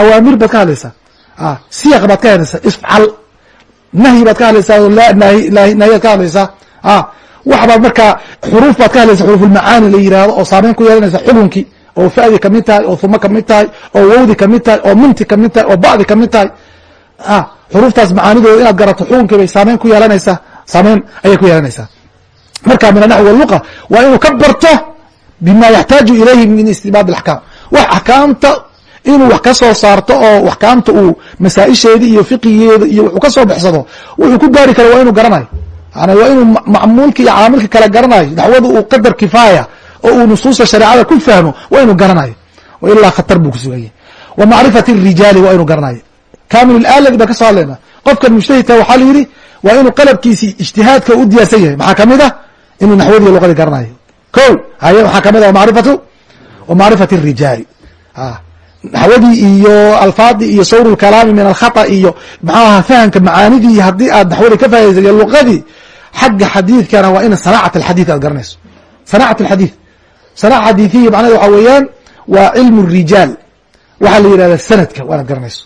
awaamir baad ka hadlaysaa. Siyaq baad ka hadlaysaa. Ifcal nahyi baad ka hadlaysaa. Nahyaad ka hadlaysaa. Wax baad markaa xuruuf baad ka hadlaysaa. Xuruufulmacaani la yihahdo oo saameyn ku yeelanaysa xukunkii oo fa'di ka mid tahay oo huma ka mid tahay oo wowdi ka mid tahay oo minti ka mid tahay oo ba'di ka mid tahay. Xuruuftaas macaanidooda inaad garato xukunkii bay saameyn ku yeelanaysaa. Saameyn ayay ku yeelanaysaa. Marka min anaxwi waluqa waa inuu ka barto bima yaxtaaju ilayhi min istibaad axkaam wax axkaamta inuu wax ka soo saarto oo axkaamta uu masaaisheedi iyo fiqigeeda iyo wuxuu ka soo baxsado wuxuu ku gaari karo waa inuu garanayo. Yani waa inuu macmuulka iyo caamilka kala garanayo. Daxwadu uu qadar kifaaya oo uu nusuusta shareecada ku fahmo waa inuu garanayo. Ilaa khatar buu kusugaya wa macrifati rijaali waa inuu garanayo. Kamil aladi baan ka soo hadlayna. Qofkan mujtahidka waxaa la yidhi waa inuu qalabkiisi ijtihaadka u diyaarsan yahay. Maxaa ka mid ah? Inuu naxwadiiyo luqadii garanayo. Ko haye waxaa ka mid ah marifatu wa macrifati rijaali naxwadii iyo alfaadii iyo sawr lkalaami min alkhata iyo maxaaha fahamka macaanidii haddii aad naxwadii ka fahaysa iyo luqadii xagga xadiidkana waa ina sanacat alxadiid aad garanayso. Sanacat alxadiid. Sanaca xadiidiya macnaheed waxaa weeyaan waa cilmu rijaal. Waxaa la yidhahda sanadka waa inaad garanayso.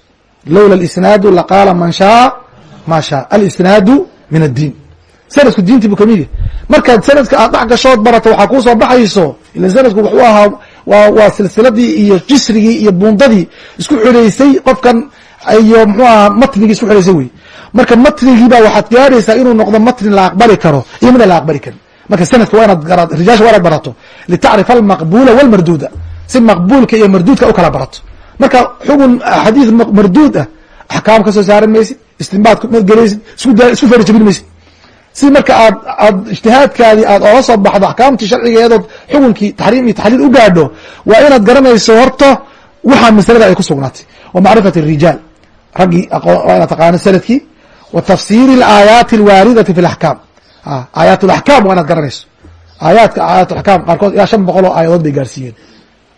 Lowla isnaadu laqaala man shaa ma shaa. Alisnaadu min addiin. Sanadku diintii buu ka mid yahy markaad sanadka aad dhex gashood barato waxaa kuusoo baxayso ila sanadku wuxuu ahaa waa silsiladii iyo jisrigii iyo buundadii isku xidhaysay qofkan iyo mxuu ahaa matnigii isku xidhaysay wey marka matnigiiba waxaad gaaraysaa inuu noqdo matni la aqbali karo iyo mida la aqbali karin. Marka sanadka rijaasha waa inaad barato. Litacrifa almaqbula walmarduuda. Si maqbuulka iyo marduudka u kala barato. Marka xugun xadiid marduud ah axkaam ka soo saaran maysid istinbaad ma gelaysid isku fari jabin maysid si marka aad aad ijtihaadkaadii aad ooga soo baxdo axkaamtii sharcigeedood xukunkii taxriim iyo taxliil u gaadho waa inaad garanayso horta waxaa masalada ay ku sugnaatay wa macrifat الrijaal raggii waa inaad taqaano sanadkii wa tafsiiri اlaayaati اlwaaridati fi اlaxkaam aayaat اlaxkaam waa inaad garanayso aayaadka aayaat axkaam qaarkood ilaa shan boqol oo aayadood bay gaarsiiyeen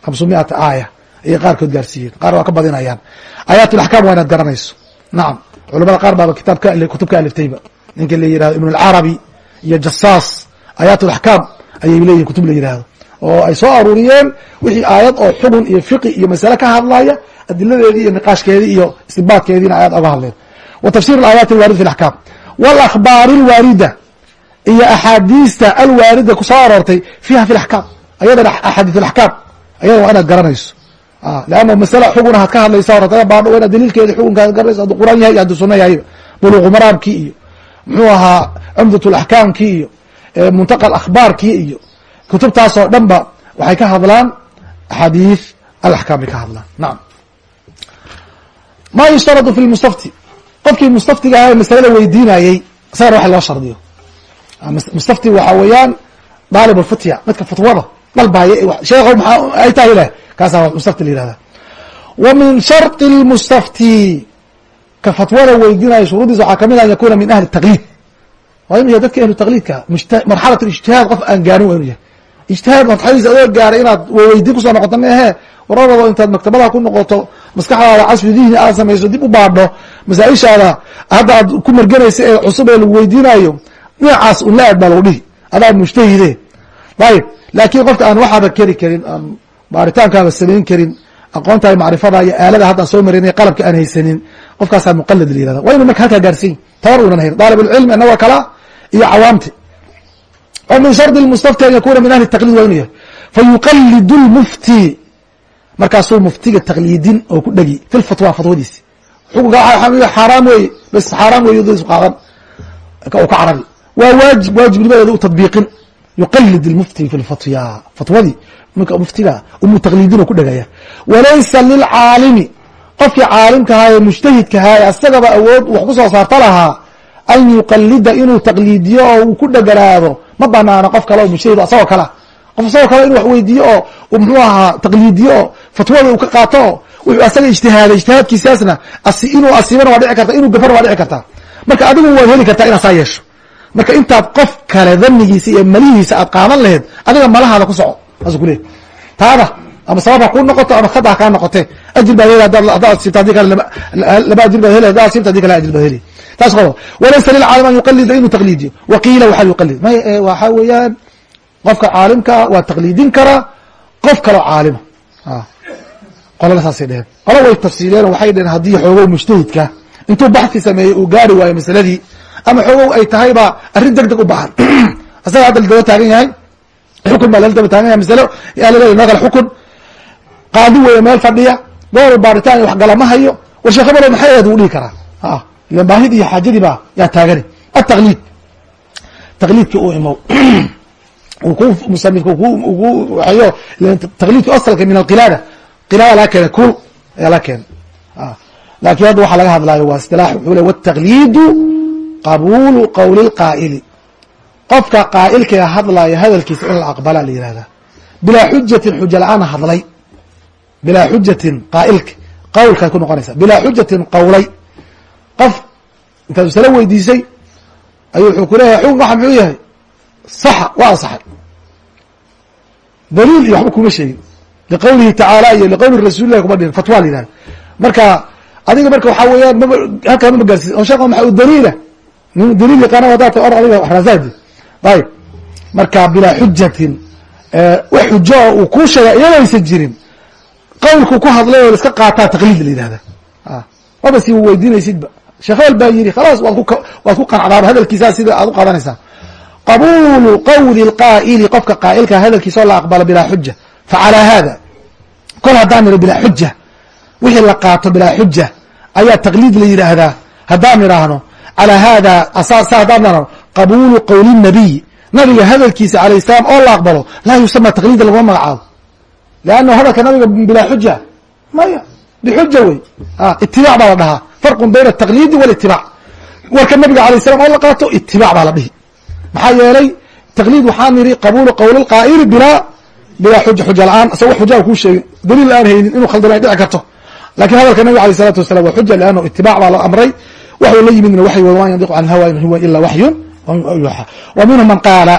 hamsumiata aaya ayay qaarkood gaarsiiyeen qaar waa ka badinayaan aayaat اlaxkaam waa inaad garanayso nacam culamada qaar baaba kitaab ka kutub ka aliftayba ninka la yihahdo ibn اlcarabi iyo jasaas ayaat اlaxkaam ayay leeyihiin kutub la yihahdo oo ay soo aruuriyeen wixii aayad oo xugun iyo fiqi iyo masale ka hadlaya adiladeedii iyo niqaashkeedii iyo istinbaadkeediina ayaad oga hadleen. Wa tafsir alaayaati alwarid fi laxkaam walakhbaari alwaarida iyo axaadiista alwaarida ku soo aroortay fiiha fi laxkaam ayadana axaadiis alaxkaam ayada waa inaad garanayso. Ah, leanna masala xugunahad ka hadlaysa horta baadhow inaad daliilkeeda xugunkaad garanayso hadduu qur'aan yahay iyo hadduu sunno yahayba buluuqu maraamkii iyo muxuu ahaa cumdat laxkaamkii iyo muntaqa akhbaarkii iyo kutubtaasoo dhan waxay ka hadlaan axaadiis alaxkaam ka hadlaan. Nacam ma yushtaradu fi lmustafti qofkii mustaftiga ahaa masalada weydiinayey isagana wax loo shardiyo. Mustafti waxaa weeyaan daalib alfutya midka fatwada dalbaaya sheekh maxaa ay tahay leh kaasaa mustafti la yihahda wa min sharطi اlmustafti ka fatwada weydiinaya shuruudiisa waxaa ka mid an yakuna min ahli taqliid. Waa inu yahay dadka ahlu taqliidka marxalat ijtihaad qof aan gaarin waa inu yahay. Ijtihaad marxaladiisa adoo gaaray inaad weydiin ku soo noqoto maehe wararado intaad maktabada ku noqoto maskaxdaada casfi dihni aad samayso dib u baadho masaaishaada hadda aad ku marganaysa ee cusub ee lagu weydiinayo dhinacaas un la aad baa lagu dhihi. Adaa mujtahide. Ayib. Laakiin qofka aan waxaaba keri karin aan baaritaankaaba samayn karin aqoonta macrifada iyo aalada haddaan soo marinay qalabka aan haysanin qofkaasaa muqalad la yirahda waa inu marka halkaa gaarsiiy tabar unan hayn. Daalibulcilmi anagoo kala iyo cawaamti oo min shardi lmustafti an yakuuna min ahli taqlid waa inu yahay. Fa yuqalid lmufti markaasuu muftiga taqliidin oo ku dhegi fi lfatwa fatwadiisi. Xukunka xaaraam weeye bs xaaraam wey yadiisu qaadan u ka carabi. Waa waajib waajib nimadeeda u tadbiiqin. Yuqalid lmufti fi lfatya fatwadii ninka muftiga umu taqliidin ku dhegaya walaysa lilcaalimi qofkii caalimkahaa ee mujtahidkahaa asagaba awood wax ku soo saarta lahaa an yuqalida inuu taqliidiyo oo uu ku dheganaado ma banaano qof kale oo mujtahid asagoo kale. Qof asagoo kale inu wax weydiiyo oo muxuu ahaa taqliidiyo oo fatwada uu ka qaato oo wuxuu asaga ijtihaaday ijtihaadkiisaasna inuu asiibana waa dhici karta inuu gafana waa dhici kartaa marka adigu waad heli kartaa inaad saa yeesho. Marka intaad qof kale danigiisa iyo malihiisa aad qaadan laheyd adiga malahaada ku soco saasuu kuleeyahy taada ama sabab ha kuu noqoto ama khada ha kaa noqote. Ajir baad heli haddaad siibto haddii kale laba ajir baad heli haddaad siibto haddii kale ajir baad heli. Taas qodob walaysa lilcaalim an yuqalida inuu taqliidiyo waqiila waxaa yuqalid may waxaa weeyaan qofka caalimkaa waa taqliidin karaa qof kaloo caalima. Qolana saasay dheheen qola way tafsiireen waxay dheheen haddii xoogow mujtahidka intuu baxsi sameeyey uu gaari waayo masaladii ama xoogow ay tahayba arrin deg deg u baahan asaga hadda la daba taagan yahay xukun baa lala daba taagan yahay masalo yaa laleeyahy noo kale xukun. Qaadi weeye meel fadhiya goor baaritaan iyo waxgala ma hayo war sheekh hebelo maxay ahayd wuu dhihi karaa? Ilan baahidii iyo xaajadii baa yaa taagani. Ataqliid taqliidkii u imow. Uu ku musanifka ugu waxayo taqliidku asalka min alqilaada. Qilaada laga keena kul ayaa laga keena. Laakiin hadda waxaa laga hadlaayo waa istilaax wuxuu le wtaqliidu qabuulu qowli اlqaa'ili qofka qaa'ilka hadlaya hadalkiisa in la aqbalaa la yihahdaa bilaa xujatin xuja la'aana hadlay. Bilaa xujatin qaa'ilka. Qawlkaad ku noqonaysa bilaa xujatin qawlay. Qof intaad masalo weydiisay ayuu wuxuu ku leeyahay xukun waxa muxuu yahay? Saxa waa ansaxay daliil iyo waxba kuma sheegin. Liqawlihi tacaala iyo liqawli rasuulillahi kuma dhihin. Fatwa la yihahda marka adiga marka waxaa weeyaan halkaa mama gaarsiis oo sheekh maxa daliila. Nin daliil yaqaana wadaata or adiga waxraasaadi ayib marka bilaa xujatin wax xujo uu kuu sheega iyadaysan jirin qawlku ku hadlay oo iska qaataa taqliid la yihahda waba si weydiinaysidba sheekh baa yidhi khalaas waad ku qanacdaaba hadalkiisaa sida aad u qaadanaysaa. Qabuulu qawli lqaa'ili qofka qaa'ilka hadalkiisa la aqbalo bilaa xuja fa calaa haada. Kol haddaan niro bilaa xuja wixii la qaato bilaa xuja ayaa taqliid la yidhaahdaa. Haddaan idhaahno calaa haada asaasa haddaan idhahno qabuulu qowli nabiy nabiga hadalkiisa alayh salaam oo la aqbalo laa yusama taqliida laguma magacaabo leanna hadalka nabiga bilaa xuja maya bixuja wey itibaac baa la dhahaa farqun bayna ataqliidi walitibaac warka nabiga alayh salam oo la qaato itibaac baa la dhihi maxaa yeelay taqliid waxaan nidhi qabuulu qowli lqaa'ili bilaa bilaa xuja xuja la'aan isago xujaa kuu sheegin daliil aan haynin inuu khaldama ay dhici karto laakiin hadalka nabig alay الsalatu wasalam waa xuja lannu itibac baa la amray waxuu la yimidna waxy wa yandiqu can hawa in huwa ila waxyun w minhum man qaala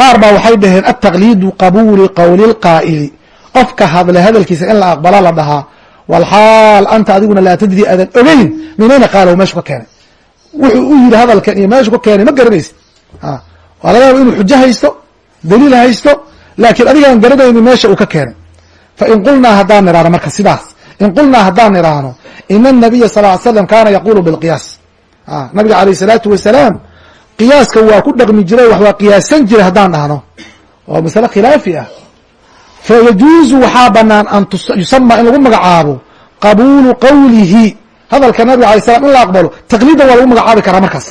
qaar baa waxay dhaheen ataqliidu qabuuli qowli lqaa'ili. Qofka hadle hadalkiisa in la aqbala la dhahaa walxaal anta adiguna laa tadri adan ogeyn. Minayna qaala meeshu ka keenay. Wuxuu u yidhi hadalkan iyo meeshu ka keenay ma garanaysi waa laga yaaba inuu xujo haysto daliil haysto laakiin adigaan garanaynin meesha uu ka keenay. Fain qulnaa haddaan nidhahno marka sidaas. In qulnaa haddaan nidhaahno ina anabiya sal l slam kaana yaquulu bilqiyaas nabiga alayh salaatu wasalaam qiyaaska waa ku dhaqmi jiray wax waa qiyaasan jiray haddaan dhahno. Waa masale khilaafi ah. Fayajuuzu waxaa banaan an yusama in lagu magacaabo qabuulu qowlihi hadalka nabiga alay slam in la aqbalo taqliidan waa lagu magacaabi karaa markaas.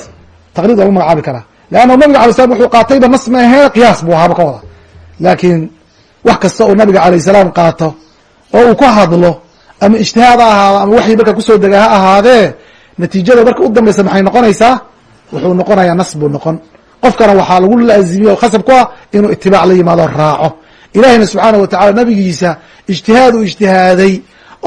Taqlid waa lagu magacaabi karaa. Leanna nabiga alay slam wuxuu qaatayba nas ma ahee qiyaas buu ahaaba ka wada laakiin wax kasta oo nabiga alayh salaam qaato oo uu ku hadlo ama ijtihaad ha ahaado ama waxii marka ku soo dega ha ahaadee natiijada marka u dambaysa maxay noqonaysaa wuxuu noqonayaa nas buu noqon. Qofkana waxaa lagu laazimiye khasab ku ah inuu itibaac la yimaado raaco. Ilahina subxaana wa tacala nabigiisa ijtihaad uu ijtihaaday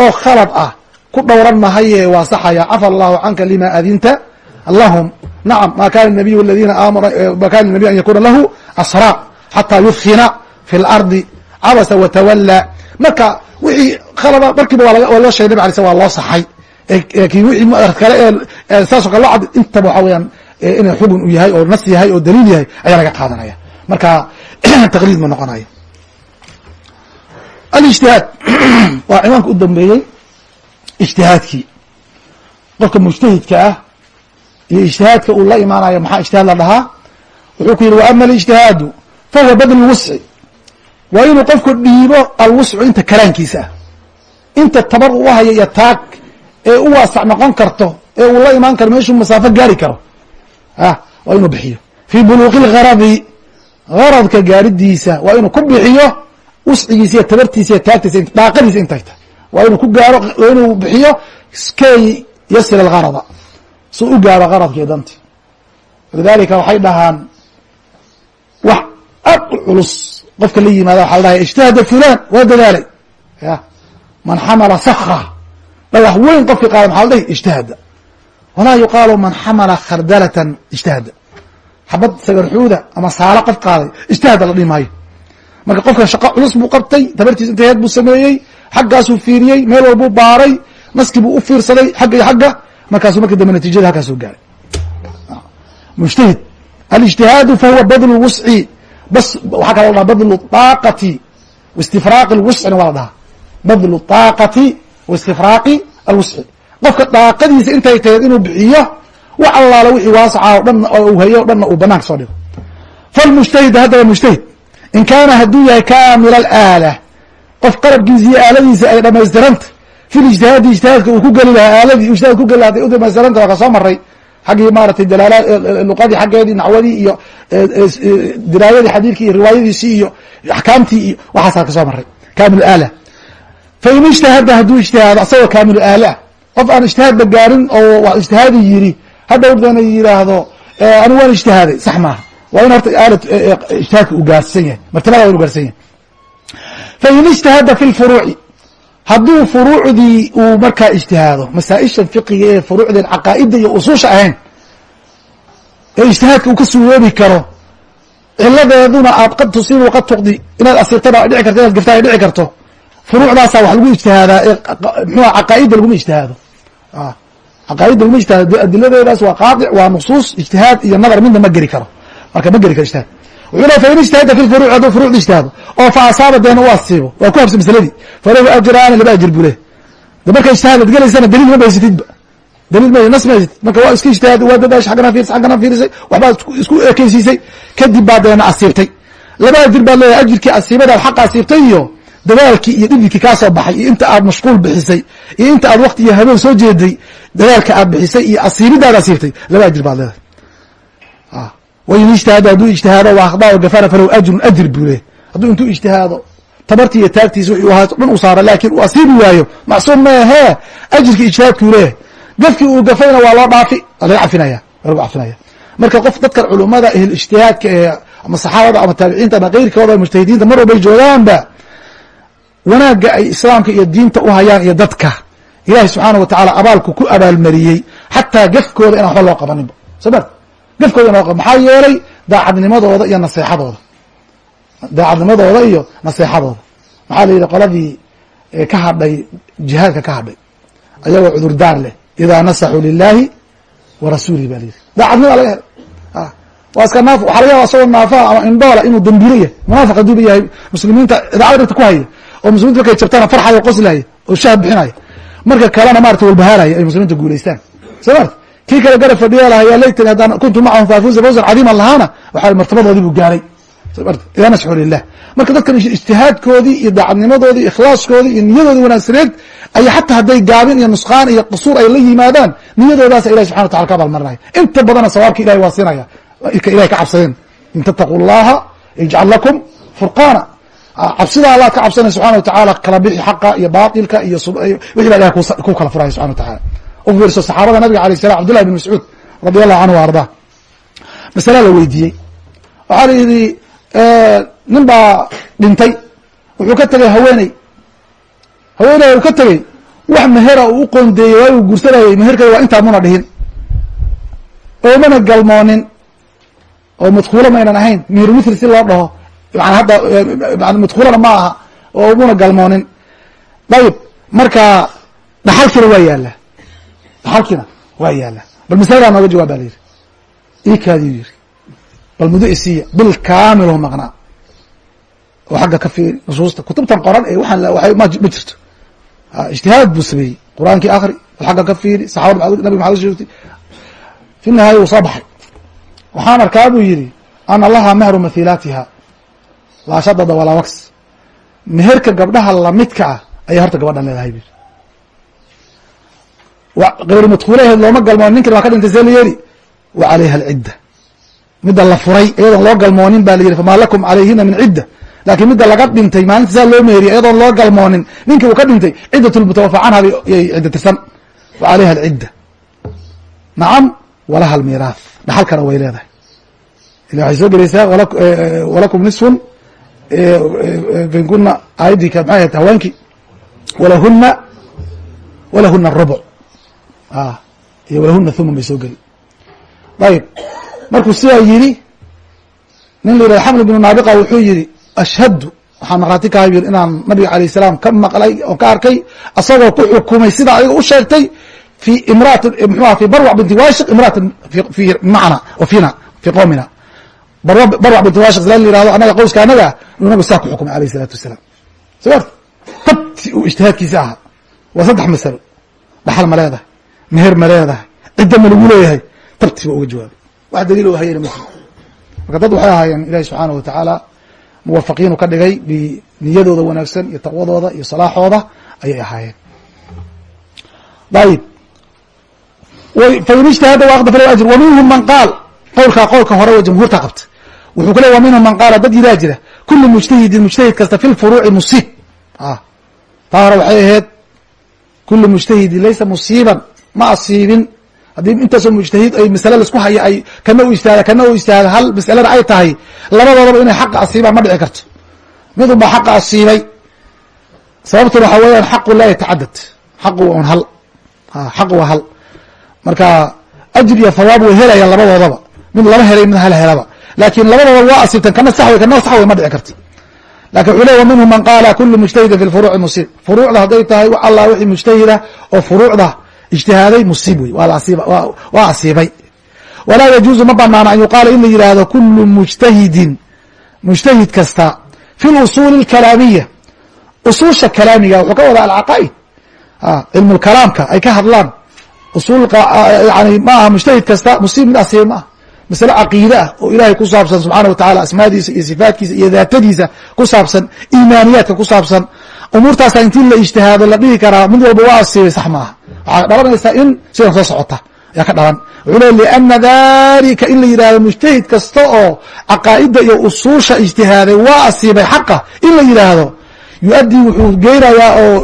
oo khalad ah. Ku dhowran mahaye waa saxaya. Cafa allahu canka lima adinta lahum. Nacam ma kana nabiy ladina aamanu ma kana nabiy an yakuna lahu asraa xataa yudkina fi lardi cabasa watawalla marka wixii khalada markiiba waa loo shegay nabig alay slam waa loo saxay. Laakiin wixii kale ee saasoo kale loo cad intaba waxa weyaan inay xugun u yahay oo nas yahay oo daliil yahay ayaa laga qaadanaya. Marka taqliid ma noqonayo alijtihaad. Waa ciwaanka u dambeeyey ijtihaadkii. Qofka mujtahidka ah iyo ijtihaadka uu la imaanayo maxaa ijtihaad la dhahaa? Wuxuu ku yidhi wa ama alijtihaadu fahuwa badl wusci waa inuu qofku dhiibo alwuscu inta kalaankiisa ah. Inta tabar u haya iyo taag ee u waasac noqon karto ee uu la imaan karo meeshuu masaafo gaari karo waa inuu bixiyo. Fii buluuqi lgaradi garadka gaaridiisa waa inuu ku bixiyo wuscigiisa iyo tabartiisa iyo taagtiisa daaqadiisa intay tahay. Waa inuu ku gaaro waa inuu bixiyo kay yasil algarada suu u gaaro garadkii danti. Walidalika waxay dhahaan wax aad u culus. Qofka la yimaada waxa la dhahaya ijtahada fulan waa dadaalay. Ya man xamala sakra dhagax weyn qofkii qaada maxa la dhahi ijtahada walaa yuqaalu man xamala khardalatan ijtahada xabad sagarxuuda ama saalo qof qaaday ijtihada la dhihi maayo marka qofkan shaqo culus buu qabtay tabartiisa intaheed buu sameeyey xaggaasuu fiiriyey meel walbuu baaray naskii buu u fiirsaday xagga iyo xagga markaasuu markii dambe natiijada halkaasuu gaaray mujtahid alijtihaadu fahuwa badlu wusci bas waxaa kala la dhaha badlu daaqati waistifraaqi lwuscina waa la dhahaa badlu daaqati waistifraaqi alwusci qofka daaqadiisa intay taheed inuu bixiyo wax allaala wixii waasaca o dhan oo uu hayo o dhanna uu banaanka soo dhigo. Falmujtahid haddaba mujtahid. In kaana hadduu yahay kaamil alaala qof qarabkiisa iyo aaladiisa ay dhamaystiranta fi lijtihaadi ijtihaadka uu ku geli lahaa aaladii ijtihaad ku geli laha haday u dhamaystiranta waa ka soo maray xaggii maaratay dalaala luqadii xaggeedii nacwadii iyo diraayadii xadiidkii iyo riwaayadiisii iyo axkaamtii iyo waxaasaa ka soo maray kaamil aala. Fain ijtahada hadduu ijtihaado asagoo kaamilu aala ah qof aan ijtihaadba gaarin oo waa ijtihaadi yiri hadhow dana yidhaahdo anigu waan ijtihaaday sax maaha. Waa in horta aalad ijtihaadka uu gaarsan yahay martabada inu gaarsan yahay. Fain ijtahada fi lfuruuci hadduu furuucdii uu markaa ijtihaado masaa-ishan fiqiga ee furuucdeen caqaa'ida iyo usuusha ahayn ee ijtihaadka uu ka suuroobi karo ciladeeduna aad qad tusiibu qad tuqdi inaad asirtana dhici karto inaad gafta ay dhici karto furuucdaasa wax lagu ijtihaadaa ee mxua caqaa'idda laguma ijtihaado caqaa'idda laguma ijtihaado adiladeedaas waa qaadic waa nusuus ijtihaad iyo nadar midna ma geri karo. Marka ma geri karo ijtihaad. Wuxuu le fain ijtahada fi lfuruuc hadduu furuucda ijtihaado. Oo fa asaaba deena u asiibo waa ku habsa masaladii. Falahu ajraani laba ajir buu leh de marka ijtihaadaad gelaysana daliil ma baysatidba daliil ma nas ma marka waa iska ijtihaad waa dadaash aggana fiirisay aggana fiirisay waxbaad isku ekeysiisay kadib baa deena asiibtay laba ajir baad leedahay ajirkii asiibadaad xaqa asiibtay iyo dadaalkii iyo dhibidkii kaa soo baxay iyo inta aad mashquul bixisay iyo inta aad wakti iyo habeen soo jeeday dadaalka aad bixisay iyo asiibidaad asiibtay laba ajir baad leedahay. Wain ijtahaada hadduu ijtihaado wa akhdaa gafara falahu ajrun ajr buu leh hadduu intuu ijtihaado tabartii iyo taagtiisa wixii ahaa dhan u saara laakiin uu asiibi waayo macsuum meehee ajirkii ijtihaadkuu leeyahay. Gafkii uu gafayna waa loo dhaafi waa laga cafinaya waa lagu cafinaya. Marka qof dadkan culummada ehl ijtihaadka ee ama saxaabada ama taabiciinta ama keyrkooda mujtahidiinta mar walbay joogaanba wanaagga ay islaamka iyo diinta u hayaan iyo dadka. Ilahi subxaana wa tacaala abaalku ku abaalmariyey xataa gafkooda inaan waxba loo qabaninba soo ma gafkooda in loo maxaa yeelay daacadnimadooda iyo naseexadooda. Daacadnimadooda iyo naseexadooda. Maxaa la yidhi? Qoladii ka hadhay jihaadka ka hadhay. Ayagoo cudurdaar leh. Idaa nasaxuu lilahi wa rasuulihi ba layidhi daacadnima laga helay waa iska naaf. Waxa laga yaba asagoo naafaha ama indhoola inuu dambiilo yahay. Munaafiq haduuba yahay. Muslimiinta idaacada dhirta ku haya oo muslimiinta markay jabtana farxayo qoslaya oo shaah bixinaya marka kalena maarata walbahaaraya ay muslimiinta guulaystaan. Soo marta kii kale garab fadhiya laha yaa laytani haddaan kuntu macahum faafuuza fawzan cadiiman lahaana waxa martabadoodii buu gaaray. Idaa nasxu lilah marka dadkan ijtihaadkoodii iyo daacadnimadoodii iyo ikhlaaskoodii iyo niyadoodii wanaagsaneed aya xataa hadday gaabin iyo nusqaan iyo qusuur ay la yimaadaan niyadoodaasa ilahi subxana watacala ka abaalmarinaya inta badana sawaabka ilahay waa siinaya ka ilahay ka cabsadeen. In tattaquu llaha yajcal lakum furqaana cabsida allah ka cabsanaya subxana watacaala kala bixi xaqa iyo baatilka iyo wixii baa ilahay ku kala furaya subxana watacala u fiirso saxaabada nabiga alayh salam abdullahi bin mascuud radi allahu canhu arda. Masala la weydiiyey. Waxaa la yidhi nin baa dhintay. Wuxuu ka tegay haweeney. Haweeney uu ka tegey wax mehera uu u qoondeeyey waa uu guursanayay meherkeeda waa intaa muna dhihin. Oo mana galmoonin. Oo madkuula maynan ahayn meher witr si loo dhaho hadda madkuulana ma aha oo muna galmoonin. Dayib marka dhaxalkiina waa yaalla dhaxalkiina waa yaalla bal masaladaa nooga jawaab ba la yidhi. Ikaadiyu yiri bal mudo isiiya bil kaamiloo maqnaa. Oo xagga ka fiiri nusuusta. Kutubtan qoran ee waxaan ma jirto. Ijtihaad buu sameeyey. Qur'aankii akri xagga ka fiiri. Saxaabada nabig maxaad sheegtay. Fi nihaaya wuu soo baxay. Waxaan arkaa buu yidhi ana laha mehru mathilaatiha laa shadada walaa waks meherka gabdhaha lamidka ah ayay horta gabadhan leedahay bu hayru madkuulaheed looma galmoon ninkan waa ka dhintay see la yeeli wa calayha alcidda. Midda la furay iyadoon loo galmoonin ba la yidhi famaa lakum calayhina min cidda. Laakiin midda laga dhintay maalinta saa loo meeriya iyadoon loo galmoonin ninkii uu ka dhintay ciddat lmutawafa canha cidda tirsan. Wa calayha alcidda. Nacam walaha almiiraah dhaxalkana way leedahay. Ila waxay soo gelaysaa walakum nisfun in kuna aayaddii maxay ahayd haweenkii walahuna walahuna rubuc iyo walahuna thuman bay soo geli. Ayib markuu sidaa yidhi nin la yihahdo xaml bnu naabiqa wuxuu yihi ashhadu waxaan markhaati kahay yiri inaan nabiga alayh salaam ka maqlay oo ka arkay asagoo ku xukumay sida ayaga u sheegtay fi imraati mxuha fi barwac binti washiq imraatan fi macna fina fi qowmina barwac binti washiq la yihahdo anaga qowska anaga inuu nabiga saa ku xukumay alayh isalaatu wasalaam. So ma tabti uu ijtihaadkiisa ahaa waa saddex masalo dhaxal ma leedahay meher ma leedahay cidda ma lagu leeyahay. Tabti ba uga jawaabay wax daliil o hayana ma jiro marka dad waxay ahaayeen ilahi subxaanahu watacaala muwafaqiinu ka dhigay biniyadooda wanaagsan iyo taqwadooda iyo salaaxooda ayay ahaayeen. Ayib fain ijtahada waaqda falahu ajr wa minhum man qaal. Qowlkaa qowlka hore jamhuurta qabta wuxuu ku le wa minhum man qaala dad yiraa jira. Kulu mujtahidin mujtahid kasta fi lfuruuci musiib. Taa hore waxay ahayd kulu mujtahidin laysa musiiban ma asiibin. Haddii intaasoo mujtahid ay masale la isku haya ay kana u ijtihaada kana u ijtihaada hal masalena ay tahay labadoodaba inay xaqa asiibaan ma dhici karto. Mid unbaa xaqa asiibay. Sababtuna waxaa weeyaan xaqu laa yatacadad. Xaqu un hal. Xaqu waa hal. Marka ajir iyo thawaab way helayaan labadoodaba mid laba helay mid hal helaba laakin labadooda waa asiibtan kana sax wey kana sax wey ma dhici karto laakiin wuxuu le wa man qaala kulu mujtahidin fi lfuruuci musiib. Furuucda hadday tahay allah wixii mujtahida oo furuucda ijtihaaday musiib wey waa asiibay. Walaa yajuuzu ma banaana an yuqaala in la yihahdo kulu mujtahidin. Mujtahid kasta fi lusuuli اlkalaamiya usuusha kalaamiga wuxuu ka wada alcaqaa'id. Cilmu lkalaamka ay ka hadlaan. Usul yani ma aha mujtahid kasta musiib mid asiiba ma ah masale caqiide ah oo ilahay ku saabsan subxaana wa tacala asmaadiisa iyo sifaatkiisa iyo daatadiisa ku saabsan iimaaniyaadka ku saabsan umuurtaasa intii la ijtihaado la dhihi karaa mid walba waa asiibay sax maaha. Waxaa dhalanaysaa in sidan soo socota ayaa ka dhalan. Wuxuu le liana dalika in la yidhahdo mujtahid kasta oo caqaa'ida iyo usuusha ijtihaaday waa asiibay xaqa in la yidhaahdo yu-addi wuxuu geynayaa oo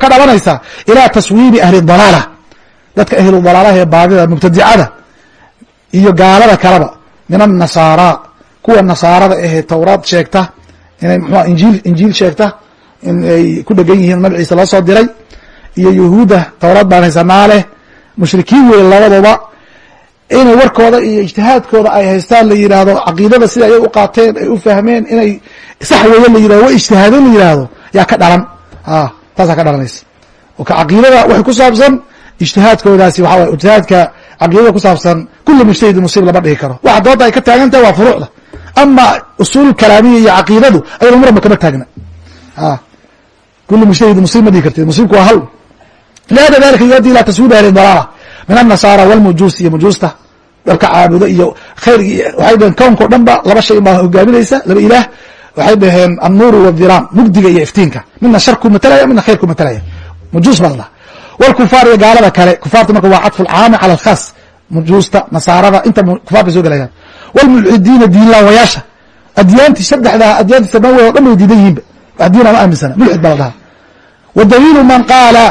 ka dhalanaysa ilaa taswiibi ahli dalaala. Dadka ahlu dalaalaha ee baadida mubtadicada iyo gaalada kaleba min annasaara kuwa nasaarada ahee towraad sheegta inay mxua injiil injiil sheegta in ay ku dhegan yihiin magaciisa loo soo diray iyo yuhuudda towraad baan haysanaa leh mushrikiin wey labaduba inay warkooda iyo ijtihaadkooda ay haystaan la yidhaahdo caqiidada sida ayay u qaateen ay u fahmeen inay sax weeye la yiraahdo way ijtihaadeen la yidhaahdo yaa ka dhalan. Taasaa ka dhalanaysa. Caqiidada waxay ku saabsan ijtihaadkoodaasi waxa way ijtihaadka caqiidada ku saabsan kuli mujtahidin musiib lama dhihi karo. Waxa dooda ay ka taagan tahay waa furuucda. Ama usuul kalaamiya iyo caqiidadu ayado maraba kama taagna. Kuli mujtahidin musiib ma dhihi kartid. Musiibku waa hal liada dalika yuaddi ila taswiib ahli dalaala. Min annasaara walmujuus iyo mujuusta dalka caabudo iyo khayrgi waxay dhaheen kownkao dhan ba laba shay baa hogaaminaysa. Laba ilaah. Waxay dhaheen annuuru wadiraam mugdiga iyo iftiinka. Midna sharku matalaya midna khayrku matalaya mujuus baa la dhaha wlkufaar iyo gaalada kale. Kufaarta marka waa cadfu lcaami cala alkhaas mujuusta nasaarada inta kufaar bay soo gelayaan wlmulxidiina diinlaawayaasha adyaantii saddexdaa adyaantii samawi o dhan bay diidan yihiinba wax diina ma aaminsana mulxid baa la dhaha wa daliilu man qaala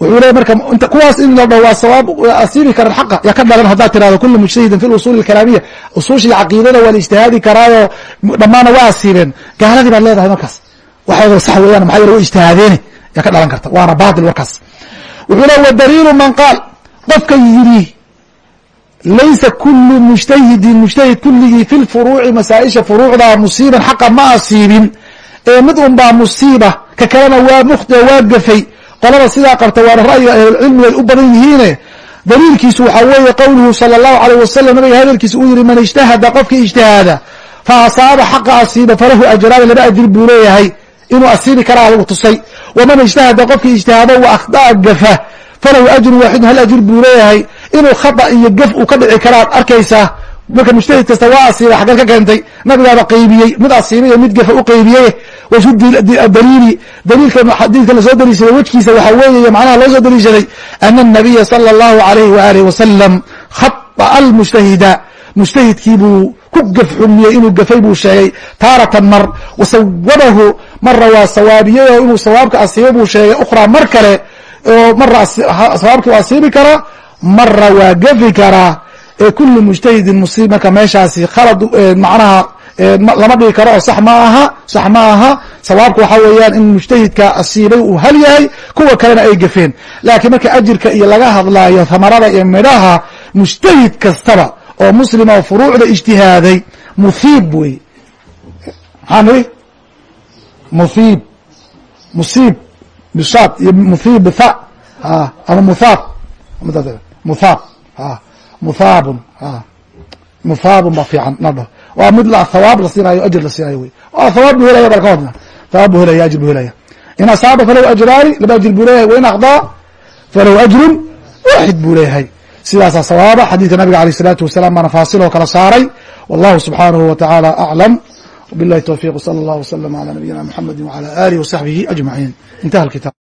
wuxuu leey marka kuwaas in la dhaho waa sawaab asiibi karan xaqa yaa ka dhalan haddaad tirahdo kula mujtahidin fi lusuuli alkalaamiya usuushii caqiidada waa la ijtihaadi karaayo dhammaana waa asiibeen gaaladii baad leedahay markaas. Waxooda sax weeyaan maxaa yele way ijtihaadeene yaa ka dhalan karta. Waana baatil warkaas wuxuu le wadaliilu man qaal. Qofka yidhi laysa kulu mujtahidin mujtahid kulligii fi lfuruuci masaaisha furuucda musiiban xaqa ma asiibin. Ee mid un baa musiiba ka kalena waa mukhti oo waa gafay. Qolada sidaa qabta waana ra'yiga ahlulcilmi ay u badan yihiine. Daliilkiisu waxaa weeye qowluhu sala allahu alayh wasalam nabiga hadalkiisa uu yihi man ijtahada qofkii ijtihaada fa asaaba xaqa asiiba falahu ajraani laba ajir buu leeyahay inuu asiibi kara adigu tusay. Waman ijtahada qofkii ijtihaado wa akhdaa gafa falahu ajru waaxidu hal ajir buu leeyahay inuu khada iyo gaf uu ka dhici karaad arkaysaa marka mujtahid kasta waa asiibay xaggan ka keentay nabigaaba qeybiyey mid asiibiyo mid gafa u qeybiye washud daliili daliilka xadiidka la soo daliishaday wejkiisa waxaa weeye macnaha loo soo daliishaday ana anabiya sala allahu alayh waalih wasalam khaطa almujtahida mujtahidkii buu ku gaf xumiyey inuu gafay buu sheegay taaratan mar wasawarahu mara waa sawaabiyey oo inuu sawaabka asiibay buu sheegay ukhraa mar kale oo mara sawaabkii waa asiibi karaa mara waa gafi karaa ee kuli mujtahidin musiib marka meeshaasi khalad macnaha lama dhigi karo oo sax ma aha sax ma aha. Sawaabka waxaa weeyaan in mujtahidka asiibay uu hal yahay kuwa kalena ay gafeen. Laakiin marka ajirka iyo laga hadlaayo hamarada iyo midhaha mujtahid kastaba oo muslima oo furuucda ijtihaaday muhiib wey maxaa muhiib musiib bishaad iyo muhiib bitha ama muhaab muhaab muhaabun muhaabun ba fiican nadho waa mid thawaab la siinayo ajir la siinayo wey thawaab bu helaya bal ka wadna thawaab bu helaya ajir bu helaya in asaaba falahu ajraani laba ajir buu leeyahay wain akdaa falahu ajrun waaxid buu leeyahay sidaasaa sawaaba xadiidka nabiga aleyh الsalaatu wasalaam baana faasiloo kala saaray wallahu subxaanahu wa tacaala aclam wbilahi towfiiq wsala allah wslama ala nabiyina mxamedi wala alih wsaxbihi ajmaciin intaha alkitab